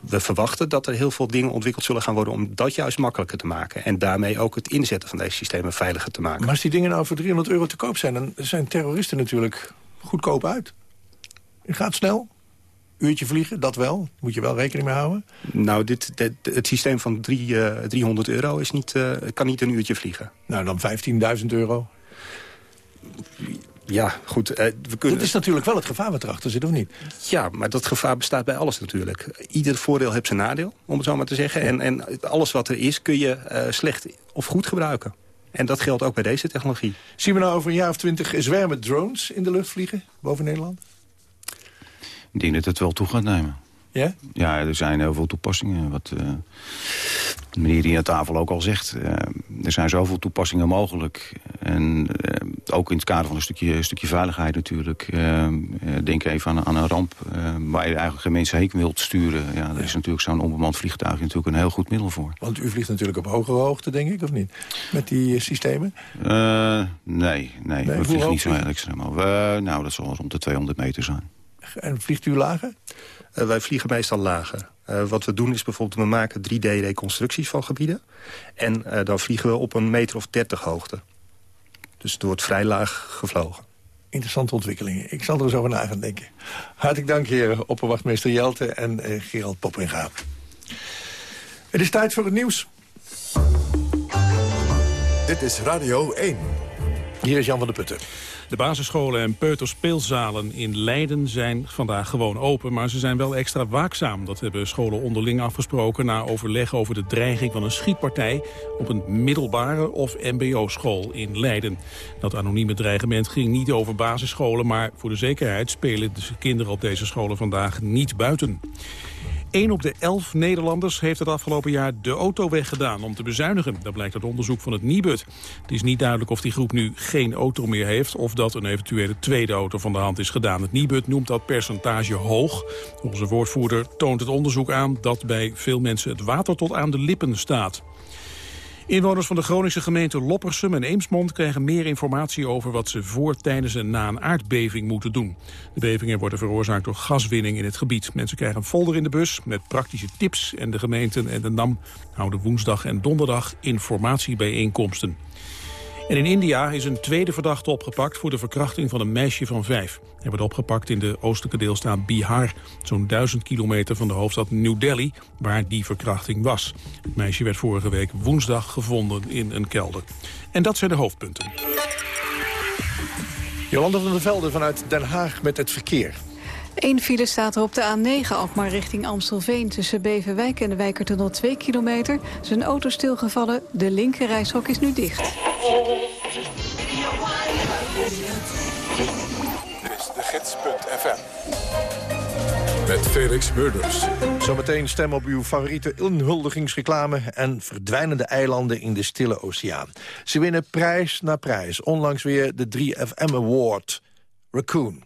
we verwachten dat er heel veel dingen ontwikkeld zullen gaan worden... om dat juist makkelijker te maken. En daarmee ook het inzetten van deze systemen veiliger te maken. Maar als die dingen nou voor 300 euro te koop zijn... dan zijn terroristen natuurlijk goedkoop uit. Het gaat snel, uurtje vliegen, dat wel. Moet je wel rekening mee houden. Nou, dit, het systeem van drie, uh, eh, 300 euro is niet, uh, kan niet een uurtje vliegen. Nou, dan 15.000 euro. Ja, goed. Uh, we kunnen... Dat is natuurlijk wel het gevaar wat erachter zit, of niet? Ja, maar dat gevaar bestaat bij alles natuurlijk. Ieder voordeel heeft zijn nadeel, om het zo maar te zeggen. En, en alles wat er is kun je slecht of goed gebruiken. En dat geldt ook bij deze technologie. Zien we nou over een jaar of twintig zwermen drones in de lucht vliegen boven Nederland? Ik denk dat het wel toe gaat nemen. Ja? Ja, er zijn heel veel toepassingen. Wat uh, de meneer die aan tafel ook al zegt. Uh, er zijn zoveel toepassingen mogelijk. En uh, ook in het kader van een stukje, stukje veiligheid natuurlijk. denk even aan, aan een ramp waar je eigenlijk geen mensen heen wilt sturen. Ja, daar is natuurlijk zo'n onbemand vliegtuig natuurlijk een heel goed middel voor. Want u vliegt natuurlijk op hogere hoogte, denk ik, of niet? Met die systemen? nee, nee, nee, we vliegen niet zo heel extreem. nou, dat zal rond de 200 meter zijn. En vliegt u lager? Uh, wij vliegen meestal lager. Uh, wat we doen is bijvoorbeeld, we maken 3D-reconstructies van gebieden. En uh, dan vliegen we op een meter of 30 hoogte. Dus het wordt vrij laag gevlogen. Interessante ontwikkelingen. Ik zal er eens over na gaan denken. Hartelijk dank, heren opperwachtmeester Jelte en uh, Gerald Poppinga. Het is tijd voor het nieuws. Dit is Radio 1. Hier is Jan van der Putten. De basisscholen en peuterspeelzalen in Leiden zijn vandaag gewoon open... maar ze zijn wel extra waakzaam. Dat hebben scholen onderling afgesproken... na overleg over de dreiging van een schietpartij... op een middelbare of mbo-school in Leiden. Dat anonieme dreigement ging niet over basisscholen... maar voor de zekerheid spelen de kinderen op deze scholen vandaag niet buiten. 1 op de 11 Nederlanders heeft het afgelopen jaar de auto weggedaan om te bezuinigen. Dat blijkt uit onderzoek van het Nibud. Het is niet duidelijk of die groep nu geen auto meer heeft... of dat een eventuele tweede auto van de hand is gedaan. Het Nibud noemt dat percentage hoog. Onze woordvoerder toont het onderzoek aan dat bij veel mensen het water tot aan de lippen staat. Inwoners van de Groningse gemeenten Loppersum en Eemsmond krijgen meer informatie over wat ze voor, tijdens en na een aardbeving moeten doen. De bevingen worden veroorzaakt door gaswinning in het gebied. Mensen krijgen een folder in de bus met praktische tips en de gemeenten en de NAM houden woensdag en donderdag informatiebijeenkomsten. En in India is een tweede verdachte opgepakt voor de verkrachting van een meisje van vijf. Hij werd opgepakt in de oostelijke deelstaat Bihar, zo'n duizend kilometer van de hoofdstad New Delhi, waar die verkrachting was. Het meisje werd vorige week woensdag gevonden in een kelder. En dat zijn de hoofdpunten. Jolanda van der Velde vanuit Den Haag met het verkeer. Eén file staat er op de A9 Alkmaar richting Amstelveen... tussen Beverwijk en de Wijkertunnel 2 kilometer. Zijn auto stilgevallen, de linkerrijstrook is nu dicht. Dit is de gids.fm. Met Felix Murders. Zometeen stem op uw favoriete inhuldigingsreclame... en verdwijnende eilanden in de Stille Oceaan. Ze winnen prijs na prijs. Onlangs weer de 3FM Award. Raccoon.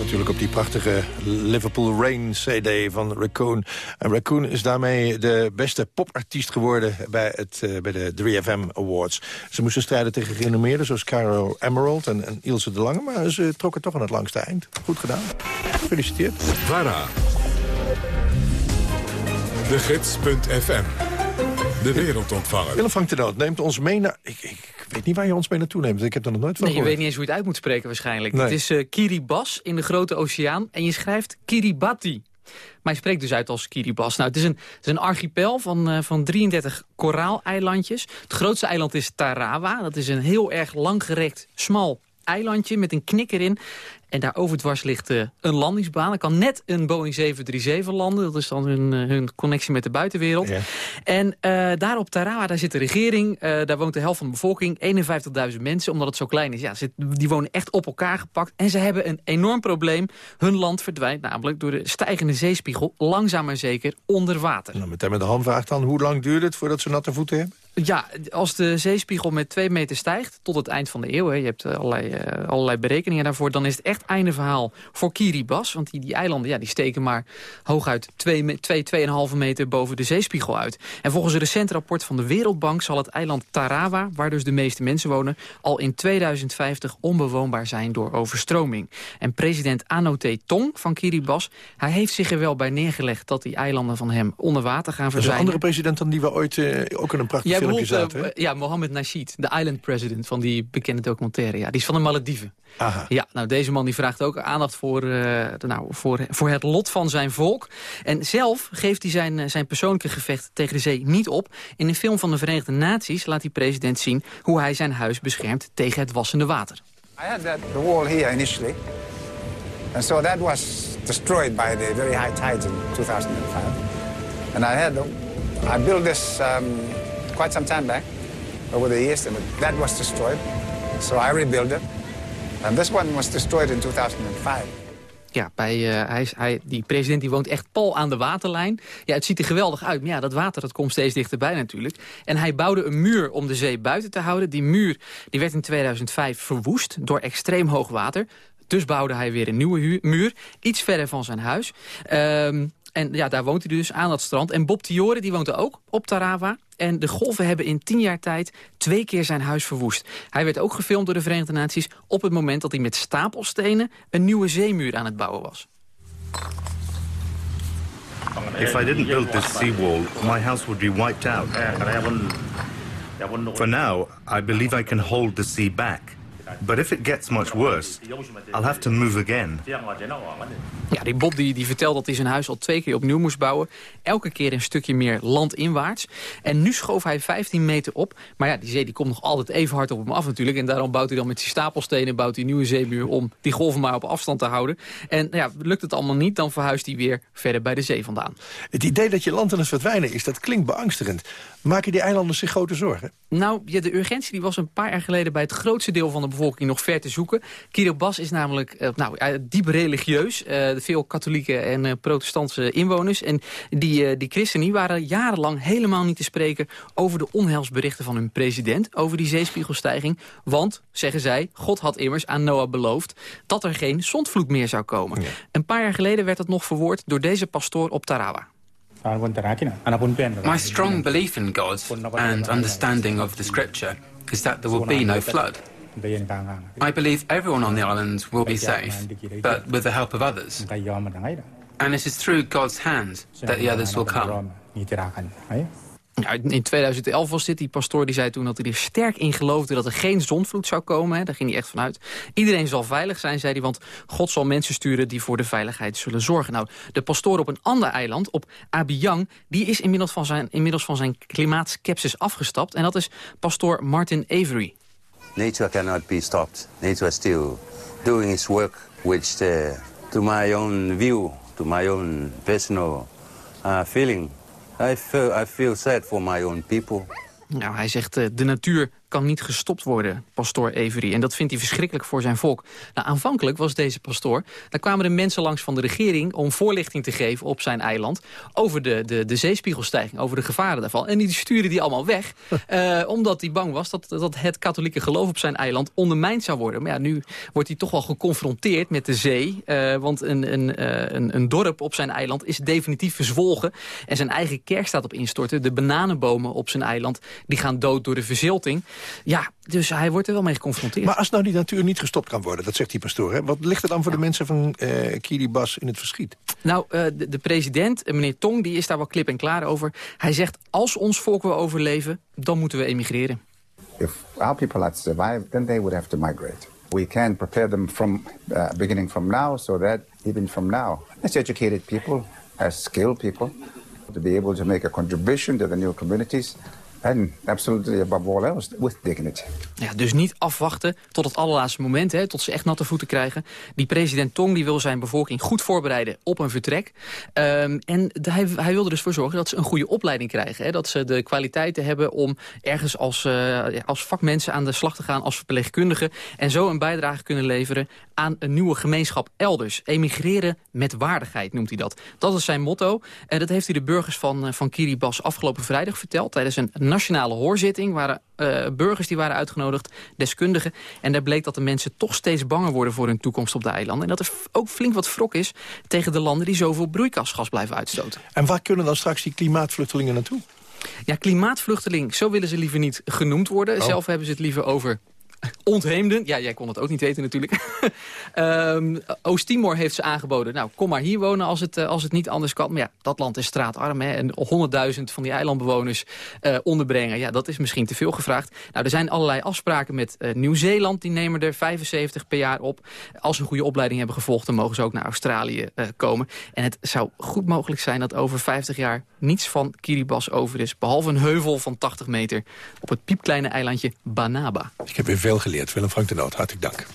Natuurlijk op die prachtige Liverpool Rain CD van Raccoon. En Raccoon is daarmee de beste popartiest geworden bij, het, eh, bij de 3FM Awards. Ze moesten strijden tegen gerenommeerden zoals Caro Emerald en, en Ilse de Lange... maar ze trokken toch aan het langste eind. Goed gedaan. Gefeliciteerd. VARA. De Gids.fm. De wereldontvanger. Willem Frank de Noot neemt ons mee naar... Ik, ik weet niet waar je ons mee naartoe neemt. Ik heb er nog nooit van Nee, je weet niet eens hoe je het uit moet spreken waarschijnlijk. Nee. Het is eh, Kiribati in de grote oceaan en je schrijft Kiribati. Maar je spreekt dus uit als Kiribati. Nou, het is een, het is een archipel van, eh, van 33 koraaleilandjes. Het grootste eiland is Tarawa. Dat is een heel erg langgerekt, smal eilandje met een knik erin. En daar overdwars ligt eh, een landingsbaan. Er kan net een Boeing 737 landen. Dat is dan hun, eh, hun connectie met de buitenwereld. En eh, daar op Tarawa, daar zit de regering. daar woont de helft van de bevolking. 51.000 mensen, omdat het zo klein is. Ja, zit, die wonen echt op elkaar gepakt. En ze hebben een enorm probleem. Hun land verdwijnt namelijk door de stijgende zeespiegel... langzaam maar zeker onder water. Nou, meteen met de handvraag dan. Hoe lang duurt het voordat ze natte voeten hebben? Ja, als de zeespiegel met twee meter stijgt tot het eind van de eeuw... Hè, je hebt eh, allerlei, eh, allerlei berekeningen daarvoor... dan is het echt einde verhaal voor Kiribati. Want die, die eilanden ja, die steken maar hooguit 2, 2, 2,5 meter boven de zeespiegel uit. En volgens een recent rapport van de Wereldbank... zal het eiland Tarawa, waar dus de meeste mensen wonen... al in 2050 onbewoonbaar zijn door overstroming. En president Anote Tong van Kiribati... hij heeft zich er wel bij neergelegd dat die eilanden van hem onder water gaan Dat is een verdwijnen. andere president dan die we ooit eh, ook in een prachtig filmpje bedoelt, zaten. hè? eh, ja, Mohammed Nasheed, de island president van die bekende documentaire. Ja, die is van de Malediven. Aha. Ja, nou deze man die vraagt ook aandacht voor, eh, de- nou, voor, voor het lot van zijn volk. En zelf geeft hij zijn, eh, zijn persoonlijke gevecht tegen de zee niet op. In een film van de Verenigde Naties laat die president zien hoe hij zijn huis beschermt tegen het wassende water. I had that, the wall here initially, and so that was destroyed by the very high tides in 2005. And I had, I built this um, quite some time back, over the years, that was destroyed. So I rebuilt it, and this one was destroyed in 2005. Ja, bij, eh, hij, die president die woont echt pal aan de waterlijn. Ja, het ziet er geweldig uit. Maar ja, dat water dat komt steeds dichterbij natuurlijk. En hij bouwde een muur om de zee buiten te houden. Die muur die werd in 2005 verwoest door extreem hoog water. Dus bouwde hij weer een nieuwe muur, iets verder van zijn huis. Ehm, en ja, daar woont hij dus aan dat strand. En Bob Tiore die woont er ook op Tarawa. En de golven hebben in tien jaar tijd twee keer zijn huis verwoest. Hij werd ook gefilmd door de Verenigde Naties... op het moment dat hij met stapelstenen een nieuwe zeemuur aan het bouwen was. If I didn't build this seawall, my house would be wiped out. For now, I believe I can hold the sea back. But if it gets much worse, I'll have to move again. Ja, die Bob die, die vertelt dat hij zijn huis al twee keer opnieuw moest bouwen. Elke keer een stukje meer landinwaarts. En nu schoof hij 15 meter op. Maar ja, die zee die komt nog altijd even hard op hem af natuurlijk. En daarom bouwt hij dan met die stapelstenen bouwt hij een nieuwe zeemuur... om die golven maar op afstand te houden. En ja, lukt het allemaal niet, dan verhuist hij weer verder bij de zee vandaan. Het idee dat je land aan het verdwijnen is, dat klinkt beangstigend. Maken die eilanden zich grote zorgen? Nou, ja, de urgentie die was een paar jaar geleden bij het grootste deel van de bevolking bevolking nog ver te zoeken. Kiribati is namelijk uh, nou, uh, diep religieus. Uh, veel katholieke en protestantse inwoners. En die, die christenen waren jarenlang helemaal niet te spreken... over de onheilsberichten van hun president, over die zeespiegelstijging. Want, zeggen zij, God had immers aan Noah beloofd... dat er geen zondvloed meer zou komen. Een paar jaar geleden werd dat nog verwoord door deze pastoor op Tarawa. My strong belief in God and understanding of the scripture is that there will be no flood. I believe everyone on the island will be safe, but with the help of others. And it is through God's hand that the others will come. In 2011 was dit. Die pastoor die zei toen dat hij er sterk in geloofde dat er geen zondvloed zou komen. Hè. Daar ging hij echt vanuit. Iedereen zal veilig zijn, zei hij, want God zal mensen sturen die voor de veiligheid zullen zorgen. Nou, de pastoor op een ander eiland, op Abiyang, die is inmiddels van zijn, inmiddels van zijn klimaatskepsis afgestapt. En dat is pastoor Martin Avery. Nature cannot be stopped. Nature is still doing its work, which uh, to my own view, to my own personal uh, feeling, I feel, I feel sad for my own people. Nou, hij zegt uh, de natuur kan niet gestopt worden, pastoor Avery. En dat vindt hij verschrikkelijk voor zijn volk. Nou, aanvankelijk was deze pastoor... daar kwamen er mensen langs van de regering... om voorlichting te geven op zijn eiland... over de, de, de zeespiegelstijging, over de gevaren daarvan. En die stuurde die allemaal weg. uh, omdat hij bang was dat, dat het katholieke geloof op zijn eiland... ondermijnd zou worden. Maar ja, nu wordt hij toch wel geconfronteerd met de zee. Uh, want een, een, uh, een, een dorp op zijn eiland is definitief verzwolgen. En zijn eigen kerk staat op instorten. De bananenbomen op zijn eiland die gaan dood door de verzilting. Ja, dus hij wordt er wel mee geconfronteerd. Maar als nou die natuur niet gestopt kan worden, dat zegt die pastoor... Hè? wat ligt er dan voor de mensen van uh, Kiribati in het verschiet? Nou, uh, de, de, president, meneer Tong, die is daar wel klip en klaar over. Hij zegt, als ons volk wil overleven, dan moeten we emigreren. If our people had to survive, then they would have to migrate. We can prepare them from uh, beginning from now, so that even from now, as educated people, as skilled people, to be able to make a contribution to the new communities en absolutely above all else, with. Ja, dus niet afwachten tot het allerlaatste moment, hè, tot ze echt natte voeten krijgen. Die president Tong die wil zijn bevolking goed voorbereiden op een vertrek. Um, en hij, hij wil er dus voor zorgen dat ze een goede opleiding krijgen. Hè, dat ze de kwaliteiten hebben om ergens als, uh, als vakmensen aan de slag te gaan, als verpleegkundigen. En zo een bijdrage kunnen leveren aan een nieuwe gemeenschap elders. Emigreren met waardigheid noemt hij dat. Dat is zijn motto. En dat heeft hij de burgers van, van Kiribati afgelopen vrijdag verteld tijdens een nationale hoorzitting waren uh, burgers die waren uitgenodigd, deskundigen. En daar bleek dat de mensen toch steeds banger worden voor hun toekomst op de eilanden. En dat er ook flink wat wrok is tegen de landen die zoveel broeikasgas blijven uitstoten. En waar kunnen dan straks die klimaatvluchtelingen naartoe? Ja, klimaatvluchteling, zo willen ze liever niet genoemd worden. Oh. Zelf hebben ze het liever over ontheemden. Ja, jij kon het ook niet weten natuurlijk. um, Oost-Timor heeft ze aangeboden. Nou, kom maar hier wonen als het, uh, als het niet anders kan. Maar ja, dat land is straatarm. Hè, en 100.000 van die eilandbewoners uh, onderbrengen. Ja, dat is misschien te veel gevraagd. Nou, er zijn allerlei afspraken met uh, Nieuw-Zeeland. Die nemen er 75 per jaar op. Als ze een goede opleiding hebben gevolgd... dan mogen ze ook naar Australië komen. En het zou goed mogelijk zijn dat over 50 jaar... niets van Kiribati over is. Behalve een heuvel van 80 meter op het piepkleine eilandje Banaba. Ik heb weer veel geleerd. Willem Frank de Noot, hartelijk dank.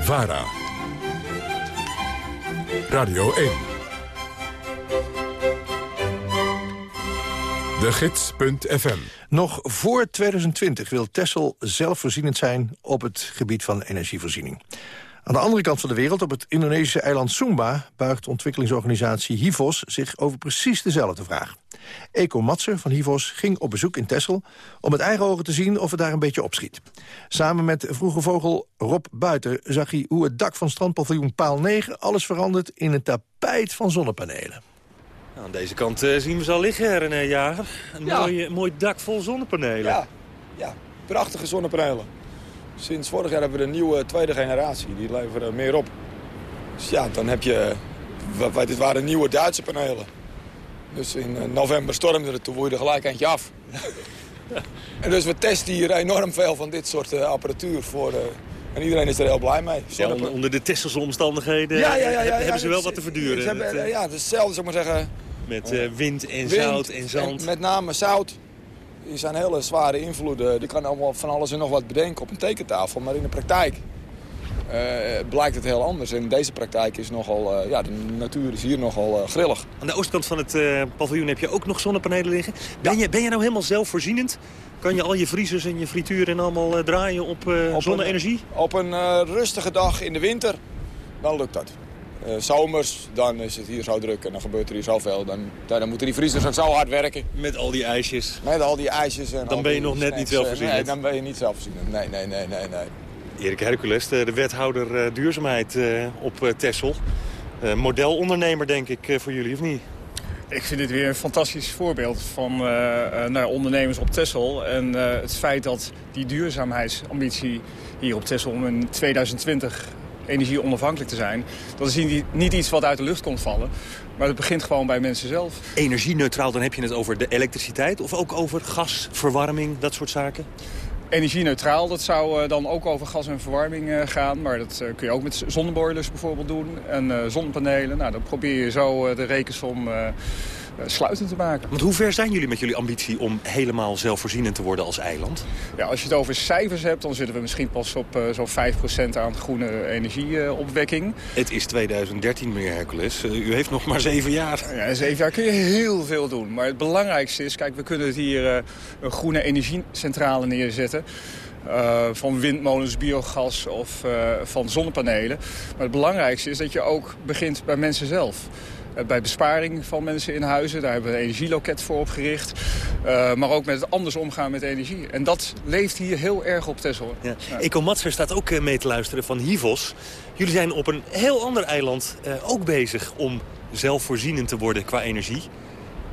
VARA. Radio 1. De Gids.fm. Nog voor 2020 wil Tessel zelfvoorzienend zijn op het gebied van energievoorziening. Aan de andere kant van de wereld, op het Indonesische eiland Sumba... buigt ontwikkelingsorganisatie HIVOS zich over precies dezelfde vraag. Eco Matser van HIVOS ging op bezoek in Texel... om met eigen ogen te zien of het daar een beetje opschiet. Samen met vroege vogel Rob Buiter zag hij hoe het dak van strandpaviljoen Paal 9... alles verandert in een tapijt van zonnepanelen. Nou, aan deze kant uh, zien we ze al liggen, René Jager. Een ja. mooi, mooi dak vol zonnepanelen. Ja, ja, prachtige zonnepanelen. Sinds vorig jaar hebben we de nieuwe tweede generatie. Die leveren meer op. Dus ja, dan heb je... Dit waren nieuwe Duitse panelen. Dus in eh, november stormde het, toen je er gelijk eentje af. en dus we testen hier enorm veel van dit soort uh, apparatuur voor... Uh, en iedereen is er heel blij mee. Ja, onder de Tesselse omstandigheden ja, ja, ja, hebben ze wel wat te verduren. Ze hebben, ja, het is hetzelfde, zou ik maar zeggen. Met uh, wind en wind zout en zand. En met name zout. Die zijn hele zware invloeden. Die kan allemaal van alles en nog wat bedenken op een tekentafel. Maar in de praktijk eh, blijkt het heel anders. En deze praktijk is nogal, eh, ja, de natuur is hier nogal eh, grillig. Aan de oostkant van het paviljoen heb je ook nog zonnepanelen liggen. Ben, je, ben je nou helemaal zelfvoorzienend? Kan je al je vriezers en je frituur en allemaal draaien op, eh, zonne-energie? Op een rustige dag in de winter, dan lukt dat. Eh, zomers, dan is het hier zo druk en dan gebeurt er hier zoveel. Dan, dan moeten die vriezers ook zo hard werken. Met al die ijsjes. Met al die ijsjes. En Dan ben je nog net niet zelfvoorzienend. Nee, dan ben je niet zelfvoorzienend. Nee, nee, nee, nee, nee. Erik Hercules, de, de wethouder eh, duurzaamheid eh, op uh, Texel. Eh, modelondernemer denk ik eh, voor jullie, of niet? Ik vind dit weer een fantastisch voorbeeld van eh, eh, nou, ondernemers op Texel. En eh, het feit dat die duurzaamheidsambitie hier op Texel om in 2020 energie onafhankelijk te zijn... dat is niet, iets wat uit de lucht komt vallen. Maar het begint gewoon bij mensen zelf. Energie-neutraal, dan heb je het over de elektriciteit... of ook over gas, verwarming, dat soort zaken? Energie-neutraal, dat zou eh, dan ook over gas en verwarming eh, gaan. Maar dat eh, kun je ook met zonneboilers bijvoorbeeld doen. En zonnepanelen. Nou, dan probeer je zo de rekensom sluitend te maken. Want hoe ver zijn jullie met jullie ambitie om helemaal zelfvoorzienend te worden als eiland? Ja, als je het over cijfers hebt, dan zitten we misschien pas op eh, zo'n 5% aan groene energieopwekking. Het is 2013, meneer Hercules. Eh, u heeft nog maar zeven jaar. Ja, zeven jaar kun je heel veel doen. Maar het belangrijkste is, kijk, we kunnen het hier eh, een groene energiecentrale neerzetten. Uh, van windmolens, biogas of uh, van zonnepanelen. Maar het belangrijkste is dat je ook begint bij mensen zelf. Uh, bij besparing van mensen in huizen, daar hebben we een energieloket voor opgericht. Uh, maar ook met het anders omgaan met energie. En dat leeft hier heel erg op Texel. Ja. Ja. Eco Matser staat ook uh, mee te luisteren van Hivos. Jullie zijn op een heel ander eiland uh, ook bezig om zelfvoorzienend te worden qua energie.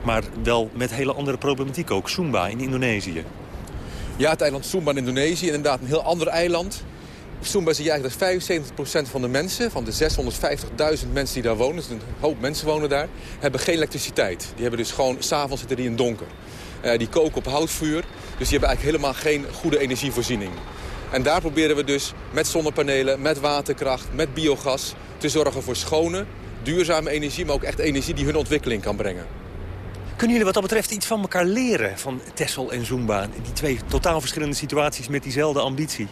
Maar wel met hele andere problematiek ook. Sumba in Indonesië. Ja, het eiland Sumba in Indonesië, inderdaad een heel ander eiland. Sumba zie je eigenlijk dat 75% van de mensen, van de 650.000 mensen die daar wonen, dus een hoop mensen wonen daar, hebben geen elektriciteit. Die hebben dus gewoon, s'avonds zitten die in donker. Uh, die koken op houtvuur, dus die hebben eigenlijk helemaal geen goede energievoorziening. En daar proberen we dus met zonnepanelen, met waterkracht, met biogas te zorgen voor schone, duurzame energie, maar ook echt energie die hun ontwikkeling kan brengen. Kunnen jullie wat dat betreft iets van elkaar leren van Tessel en Zumba? Die twee totaal verschillende situaties met diezelfde ambitie.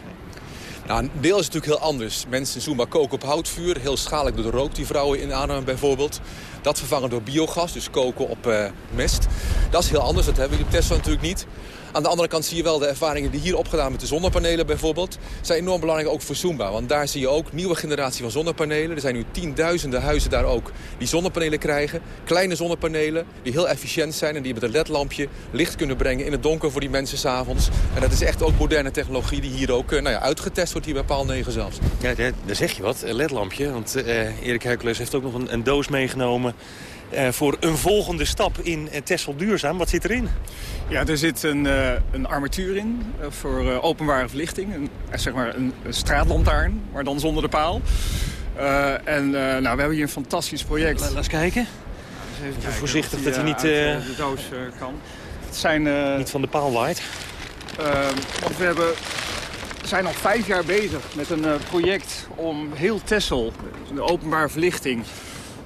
Nou, een deel is natuurlijk heel anders. Mensen in Zumba koken op houtvuur, heel schadelijk door de rook die vrouwen inademen bijvoorbeeld. Dat vervangen door biogas, dus koken op uh, mest. Dat is heel anders, dat hebben we op Tesla natuurlijk niet. Aan de andere kant zie je wel de ervaringen die hier opgedaan met de zonnepanelen bijvoorbeeld... zijn enorm belangrijk ook voor Zumba. Want daar zie je ook nieuwe generatie van zonnepanelen. Er zijn nu tienduizenden huizen daar ook die zonnepanelen krijgen. Kleine zonnepanelen die heel efficiënt zijn... en die met een ledlampje licht kunnen brengen in het donker voor die mensen s'avonds. En dat is echt ook moderne technologie die hier ook nou ja, uitgetest wordt hier bij Paal 9 zelfs. Ja, daar zeg je wat, een ledlampje. Want uh, Erik Hercules heeft ook nog een, doos meegenomen... Uh, voor een volgende stap in uh, Tessel Duurzaam. Wat zit erin? Ja, er zit een, uh, een armatuur in voor openbare verlichting. Een, zeg maar een, een straatlantaarn, maar dan zonder de paal. en nou, we hebben hier een fantastisch project. Laat eens kijken. Even kijken voorzichtig die, dat hij niet... de doos kan. Het zijn, niet van de paal waait. want we hebben zijn al vijf jaar bezig met een project om heel Tessel, de openbare verlichting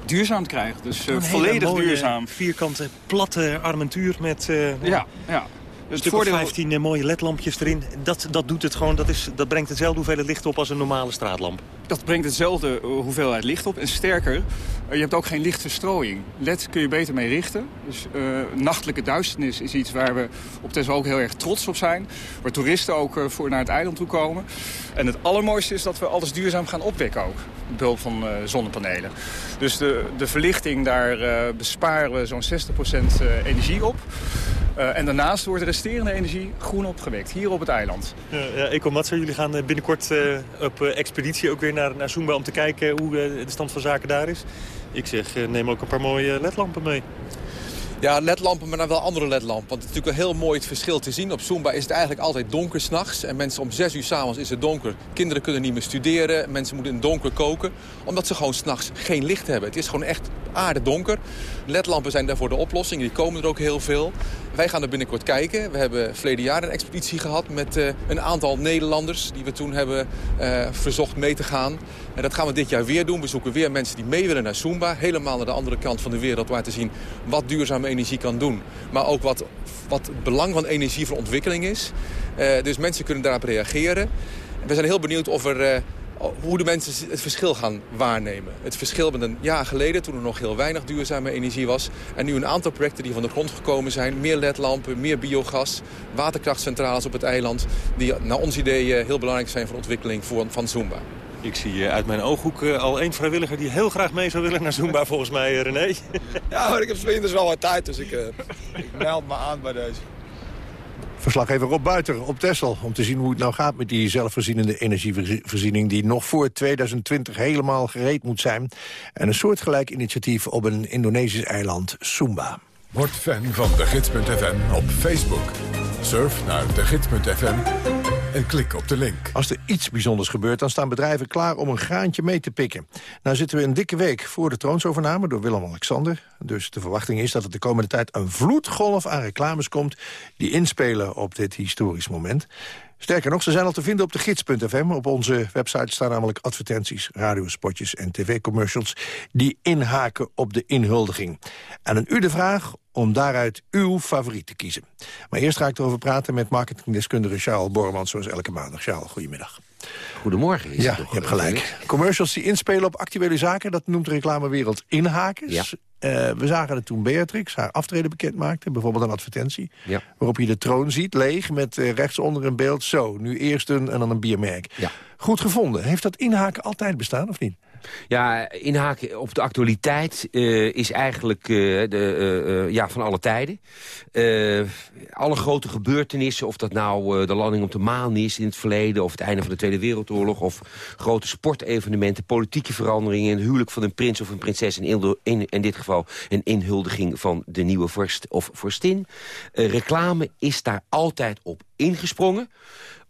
duurzaam te krijgen. Dus uh, volledig mooie, duurzaam. Vierkante, platte armatuur met uh, ja, ja. Dus het voordeel... 15 uh, mooie ledlampjes erin. Dat, dat doet het gewoon, dat, is, dat brengt hetzelfde hoeveelheid licht op als een normale straatlamp. Dat brengt hetzelfde hoeveelheid licht op. En sterker, je hebt ook geen lichtverstrooiing. LED kun je beter mee richten. Dus nachtelijke duisternis is iets waar we op Tesla ook heel erg trots op zijn. Waar toeristen ook voor naar het eiland toe komen. En het allermooiste is dat we alles duurzaam gaan opwekken ook. Met behulp van uh, zonnepanelen. Dus de, de verlichting, daar uh, besparen we zo'n 60% uh, energie op. En daarnaast wordt de resterende energie groen opgewekt, hier op het eiland. Eco Matzo, jullie gaan binnenkort op expeditie ook weer naar, naar Zumba... om te kijken hoe de stand van zaken daar is. Ik zeg, neem ook een paar mooie ledlampen mee. Ja, ledlampen, maar dan wel andere ledlampen. Want het is natuurlijk wel heel mooi het verschil te zien. Op Zumba is het eigenlijk altijd donker s'nachts. En mensen om zes uur s'avonds is het donker. Kinderen kunnen niet meer studeren. Mensen moeten in het donker koken. Omdat ze gewoon s'nachts geen licht hebben. Het is gewoon echt aardedonker. Ledlampen zijn daarvoor de oplossing. Die komen er ook heel veel. Wij gaan er binnenkort kijken. We hebben verleden jaar een expeditie gehad met uh, een aantal Nederlanders... die we toen hebben uh, verzocht mee te gaan. En dat gaan we dit jaar weer doen. We zoeken weer mensen die mee willen naar Zumba. Helemaal naar de andere kant van de wereld waar te zien wat duurzame energie kan doen. Maar ook wat, wat het belang van energie voor ontwikkeling is. Uh, dus mensen kunnen daarop reageren. We zijn heel benieuwd of er hoe de mensen het verschil gaan waarnemen. Het verschil met een jaar geleden, toen er nog heel weinig duurzame energie was... en nu een aantal projecten die van de grond gekomen zijn. Meer ledlampen, meer biogas, waterkrachtcentrales op het eiland... die naar ons idee heel belangrijk zijn voor de ontwikkeling van Zumba. Ik zie uit mijn ooghoek al één vrijwilliger die heel graag mee zou willen naar Zumba, volgens mij, René. Ja, maar ik heb winters wel wat tijd, dus ik, uh, ik meld me aan bij deze. Verslaggever Rob Buiter op Texel. Om te zien hoe het nou gaat met die zelfvoorzienende energievoorziening... die nog voor 2020 helemaal gereed moet zijn. En een soortgelijk initiatief op een Indonesisch eiland, Sumba. Word fan van de gids.fm op Facebook. Surf naar de gids.fm en klik op de link. Als er iets bijzonders gebeurt, dan staan bedrijven klaar om een graantje mee te pikken. Nou zitten we een dikke week voor de troonsovername door Willem-Alexander. Dus de verwachting is dat er de komende tijd een vloedgolf aan reclames komt... die inspelen op dit historisch moment. Sterker nog, ze zijn al te vinden op de gids.fm. Op onze website staan namelijk advertenties, radiospotjes en tv-commercials... die inhaken op de inhuldiging. En een u de vraag om daaruit uw favoriet te kiezen. Maar eerst ga ik erover praten met marketingdeskundige Charles Bormans... zoals elke maandag. Charles, goedemiddag. Goedemorgen. Is ja, toch, je hebt uh, gelijk. Commercials die inspelen op actuele zaken... dat noemt de reclamewereld inhakers. Ja. Uh, we zagen het toen Beatrix haar aftreden bekend maakte. Bijvoorbeeld een advertentie. Ja. Waarop je de troon ziet, leeg, met uh, rechtsonder een beeld. Zo, nu eerst een en dan een biermerk. Ja. Goed gevonden. Heeft dat inhaken altijd bestaan, of niet? Ja, inhaken op de actualiteit uh, is eigenlijk uh, de, uh, ja, van alle tijden. alle grote gebeurtenissen, of dat nou de landing op de maan is in het verleden... of het einde van de Tweede Wereldoorlog... of grote sportevenementen, politieke veranderingen... een huwelijk van een prins of een prinses... in, in, in dit geval een inhuldiging van de nieuwe vorst of vorstin. reclame is daar altijd op ingesprongen.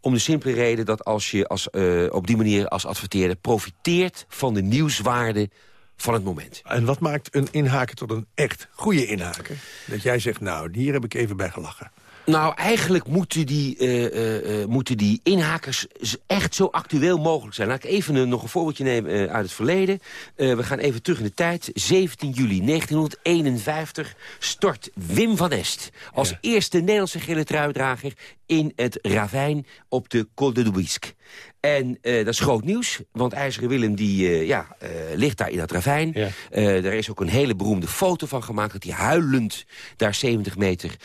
Om de simpele reden dat als je als, uh, op die manier als adverteerder profiteert van de nieuwswaarde van het moment. En wat maakt een inhaker tot een echt goede inhaker? Dat jij zegt, nou, hier heb ik even bij gelachen. Nou, eigenlijk moeten die, uh, uh, moeten die inhakers echt zo actueel mogelijk zijn. Laat ik even een, nog een voorbeeldje nemen uit het verleden. we gaan even terug in de tijd. 17 juli 1951 stort Wim van Est... als ja. eerste Nederlandse gele truidrager in het ravijn op de Col de Duisque. En uh, dat is groot nieuws, want IJzeren Willem die, uh, ja, uh, ligt daar in dat ravijn. Ja. er is ook een hele beroemde foto van gemaakt... dat hij huilend daar 70 meter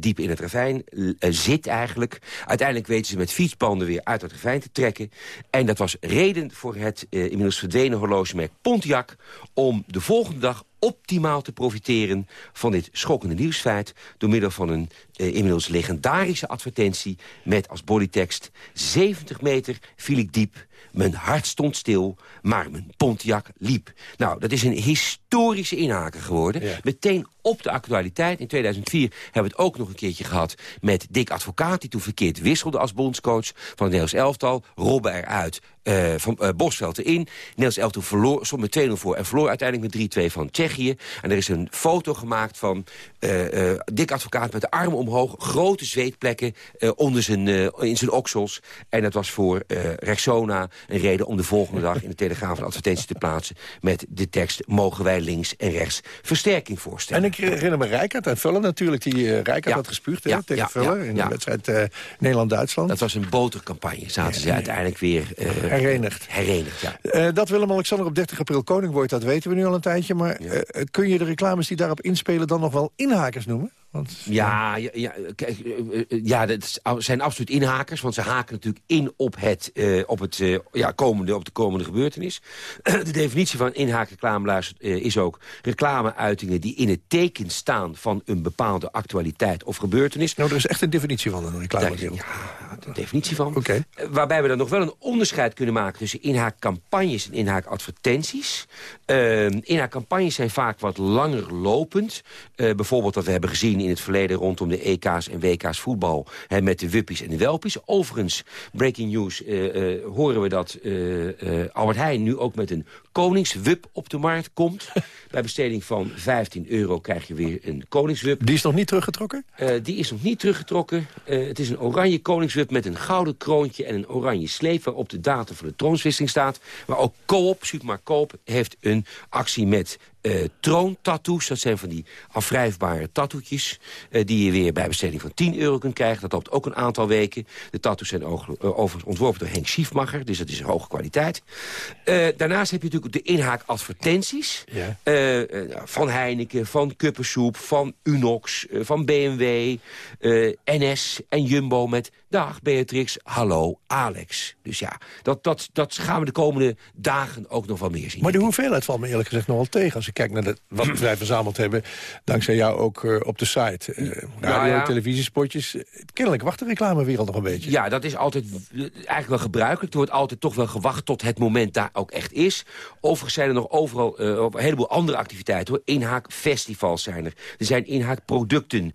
diep in het ravijn zit eigenlijk. Uiteindelijk weten ze met fietsbanden weer uit het ravijn te trekken. En dat was reden voor het inmiddels verdwenen horlogemerk Pontiac... om de volgende dag optimaal te profiteren van dit schokkende nieuwsfeit... door middel van een uh, inmiddels legendarische advertentie... met als bodytekst 70 meter viel ik diep... Mijn hart stond stil, maar mijn Pontiac liep. Nou, dat is een historische inhaker geworden. Ja. Meteen op de actualiteit. In 2004 hebben we het ook nog een keertje gehad met Dick Advocaat... die toen verkeerd wisselde als bondscoach van het Nederlands elftal. Robben eruit, uh, van uh, Bosveld erin. Nederlands elftal verloor, stond met 2-0 voor... en verloor uiteindelijk met 3-2 van Tsjechië. En er is een foto gemaakt van uh, Dick Advocaat met de armen omhoog... grote zweetplekken onder zijn, in zijn oksels. En dat was voor Rexona een reden om de volgende dag... in de Telegraaf een advertentie te plaatsen... met de tekst... mogen wij links en rechts versterking voorstellen. En ik herinner me Rijkaard en Vuller natuurlijk... die uh, Rijkaard ja. had gespuugd ja, tegen ja, Vuller in de wedstrijd uh, Nederland-Duitsland. Dat was een botercampagne. Zaten ze uiteindelijk weer... Uh, herenigd. Herenigd, ja. dat Willem-Alexander op 30 april koning wordt, dat weten we nu al een tijdje. Maar kun je de reclames die daarop inspelen dan nog wel inhakers noemen? Want, ja, ja, ja, kijk, ja, dat zijn absoluut inhakers. Want ze haken natuurlijk in op, het, uh, op, het, uh, ja, komende, op de komende gebeurtenis. de definitie van inhaakreclameluister uh, is ook reclameuitingen... die in het teken staan van een bepaalde actualiteit of gebeurtenis. Nou, er is echt een definitie van een reclame. Ja, een definitie van. Okay. waarbij we dan nog wel een onderscheid kunnen maken... tussen inhaakcampagnes en inhaakadvertenties. inhaakcampagnes zijn vaak wat langer lopend. bijvoorbeeld wat we hebben gezien in het verleden rondom de EK's en WK's voetbal. Hè, met de wuppies en de welpies. Overigens, breaking news, uh, horen we dat Albert Heijn nu ook met een koningswup op de markt komt. Bij besteding van 15 euro krijg je weer een koningswup. Die is nog niet teruggetrokken? die is nog niet teruggetrokken. het is een oranje koningswup met een gouden kroontje en een oranje sleep... waarop de datum van de troonswisseling staat. Maar ook Coop, supermarkt Coop, heeft een actie met uh, troontattoos. Dat zijn van die afwrijfbare tattoetjes... Uh, die je weer bij besteding van 10 euro kunt krijgen. Dat loopt ook een aantal weken. De tattoos zijn overigens ontworpen door Henk Schiefmacher. Dus dat is een hoge kwaliteit. daarnaast heb je natuurlijk de inhaakadvertenties. Ja. van Heineken, van Kuppensoep, van Unox, van BMW, NS en Jumbo met... Dag Beatrix, hallo Alex. Dus ja, dat, dat, dat gaan we de komende dagen ook nog wel meer zien. Maar de hoeveelheid valt me eerlijk gezegd nog wel tegen. Als ik kijk naar de, wat wij verzameld hebben... dankzij jou ook uh, op de site. Uh, radio, ja. televisiespotjes. Kennelijk wacht de reclamewereld nog een beetje. Ja, dat is altijd eigenlijk wel gebruikelijk. Er wordt altijd toch wel gewacht tot het moment daar ook echt is. Overigens zijn er nog overal uh, een heleboel andere activiteiten. Hoor. Inhaakfestivals zijn er. Er zijn inhaakproducten,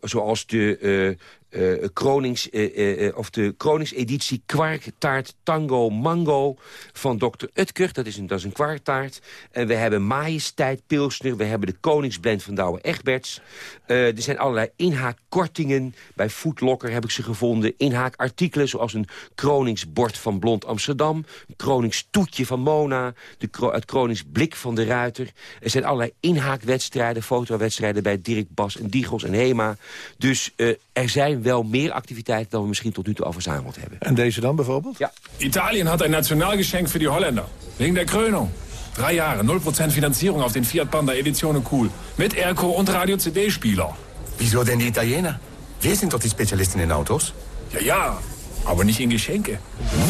zoals de uh, Kronings, uh, uh, of de Kroningseditie kwarktaart Tango Mango van Dr. Utker. Dat is een, dat is een kwarktaart. En we hebben Majesteit Pilsner. We hebben de Koningsblend van Douwe Egberts. er zijn allerlei inhaakkortingen. Bij Foodlocker heb ik ze gevonden. Inhaakartikelen zoals een Kroningsbord van Blond Amsterdam. Een Kroningstoetje van Mona. De, het Kroningsblik van de Ruiter. Er zijn allerlei inhaakwedstrijden, fotowedstrijden bij Dirk Bas en Diegels en Hema. Dus er zijn wel meer activiteiten dan we misschien tot nu toe al verzameld hebben. En deze dan bijvoorbeeld? Ja. Italien had een Nationalgeschenk voor die Holländer. Wegen der Krönung. Drei Jahre, 0% Finanzierung auf den Fiat Panda Edition Cool. Mit Airco und Radio-CD-Spieler. Wieso denn die Italiener? Wir sind doch die Spezialisten in Autos. Ja, ja, aber nicht in Geschenken.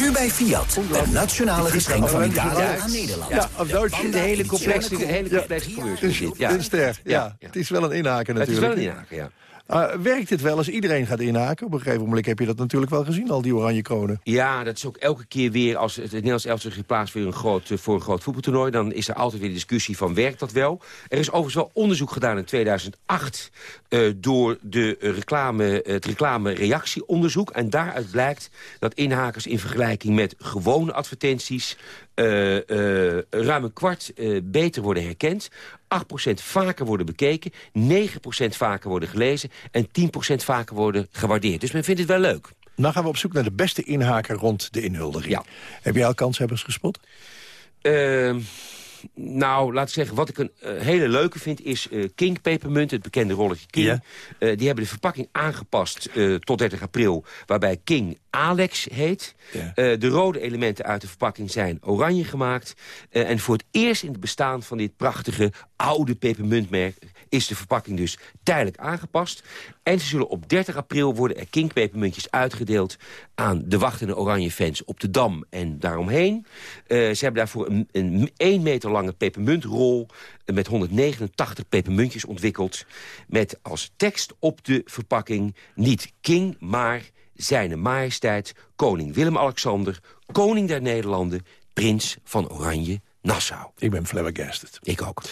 Nu bij Fiat, het nationale geschenk van Italië aan Nederland. Ja, op Duits de hele complexe, de hele complexe coureur. Ja, een ster. Ja, het is wel een inhaker natuurlijk. Het is wel een inhaker, ja. Uh, werkt dit wel als iedereen gaat inhaken? Op een gegeven moment heb je dat natuurlijk wel gezien, al die oranje kronen. Ja, dat is ook elke keer weer, als het Nederlands elftal zich plaatst voor een, groot, voor een groot voetbaltoernooi... dan is er altijd weer discussie van, werkt dat wel? Er is overigens wel onderzoek gedaan in 2008... Uh, door de reclame, het reclame-reactieonderzoek. En daaruit blijkt dat inhakers in vergelijking met gewone advertenties... Uh, uh, ruim een kwart uh, beter worden herkend. 8% vaker worden bekeken. 9% vaker worden gelezen. En 10% vaker worden gewaardeerd. Dus men vindt het wel leuk. Dan gaan we op zoek naar de beste inhaker rond de inhuldiging. Ja. Heb jij al kanshebbers gespot? Ehm, nou, laat ik zeggen, wat ik een uh, hele leuke vind is uh, King Pepermunt, het bekende rolletje King. Uh, die hebben de verpakking aangepast tot 30 april, waarbij King Alex heet. De rode elementen uit de verpakking zijn oranje gemaakt. en voor het eerst in het bestaan van dit prachtige oude pepermuntmerk is de verpakking dus tijdelijk aangepast. En ze zullen op 30 april worden er kinkpepermuntjes uitgedeeld... aan de wachtende oranje fans op de Dam en daaromheen. Uh, ze hebben daarvoor een, een 1 meter lange pepermuntrol... met 189 pepermuntjes ontwikkeld... met als tekst op de verpakking niet King, maar zijn majesteit... koning Willem-Alexander, koning der Nederlanden... prins van Oranje Nassau. Ik ben flabbergasted. Ik ook.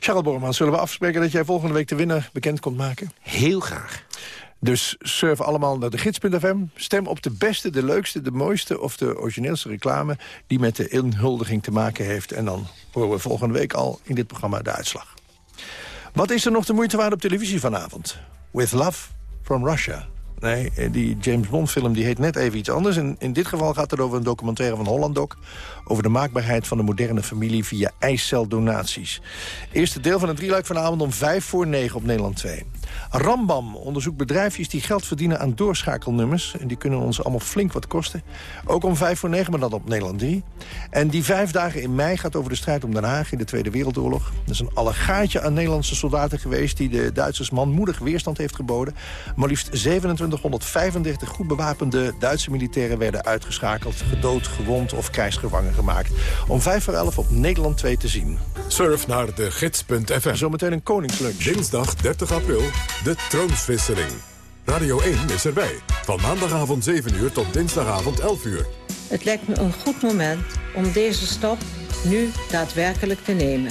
Charles Borman, zullen we afspreken dat jij volgende week de winnaar bekend komt maken? Heel graag. Dus surf allemaal naar de gids.fm. Stem op de beste, de leukste, de mooiste of de origineelste reclame... die met de inhuldiging te maken heeft. En dan horen we volgende week al in dit programma de uitslag. Wat is er nog de moeite waard op televisie vanavond? With Love from Russia. Nee, eh, die James Bond film die heet net even iets anders. En in dit geval gaat het over een documentaire van Holland over de maakbaarheid van de moderne familie via eiceldonaties. Eerste deel van het drieluik vanavond om vijf voor negen op Nederland 2. Rambam onderzoekt bedrijfjes die geld verdienen aan doorschakelnummers. En die kunnen ons allemaal flink wat kosten. Ook om vijf voor negen, maar dan op Nederland 3. En die vijf dagen in mei gaat over de strijd om Den Haag in de Tweede Wereldoorlog. Er is een allegaatje aan Nederlandse soldaten geweest... die de Duitsers manmoedig weerstand heeft geboden. Maar liefst 2735 goed bewapende Duitse militairen werden uitgeschakeld... gedood, gewond of krijgsgevangen gemaakt. Om vijf voor elf op Nederland 2 te zien. Surf naar de gids.fm. Zometeen een koningslunch. Dinsdag 30 april de troonswisseling. Radio 1 is erbij. Van maandagavond 7 uur tot dinsdagavond 11 uur. Het lijkt me een goed moment om deze stap nu daadwerkelijk te nemen.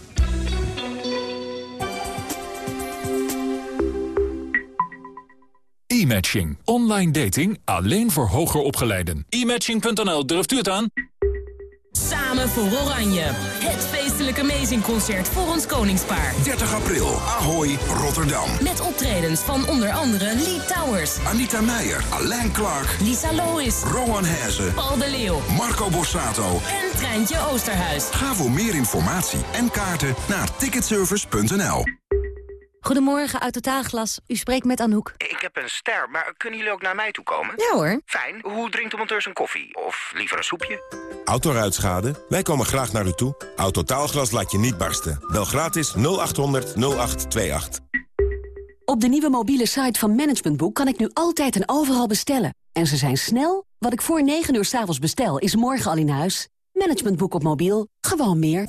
E-matching. Online dating alleen voor hoger opgeleiden. E-matching.nl, durft u het aan? Samen voor Oranje. Het feestelijke Amazing Concert voor ons koningspaar. 30 april, Ahoy, Rotterdam. Met optredens van onder andere Lee Towers, Anita Meijer, Alain Clark, Lisa Lois, Rowan Hezen, Paul de Leeuw Marco Borsato. en Treintje Oosterhuis. Ga voor meer informatie en kaarten naar ticketservice.nl. Goedemorgen, uit Totaalglas. U spreekt met Anouk. Ik heb een ster, maar kunnen jullie ook naar mij toe komen? Ja hoor. Fijn. Hoe drinkt de monteur zijn koffie? Of liever een soepje? Autoruitschade? Wij komen graag naar u toe. Autotaalglas laat je niet barsten. Bel gratis 0800 0828. Op de nieuwe mobiele site van Management Boek kan ik nu altijd en overal bestellen. En ze zijn snel. Wat ik voor 9 uur s'avonds bestel, is morgen al in huis. Management Boek op mobiel. Gewoon meer.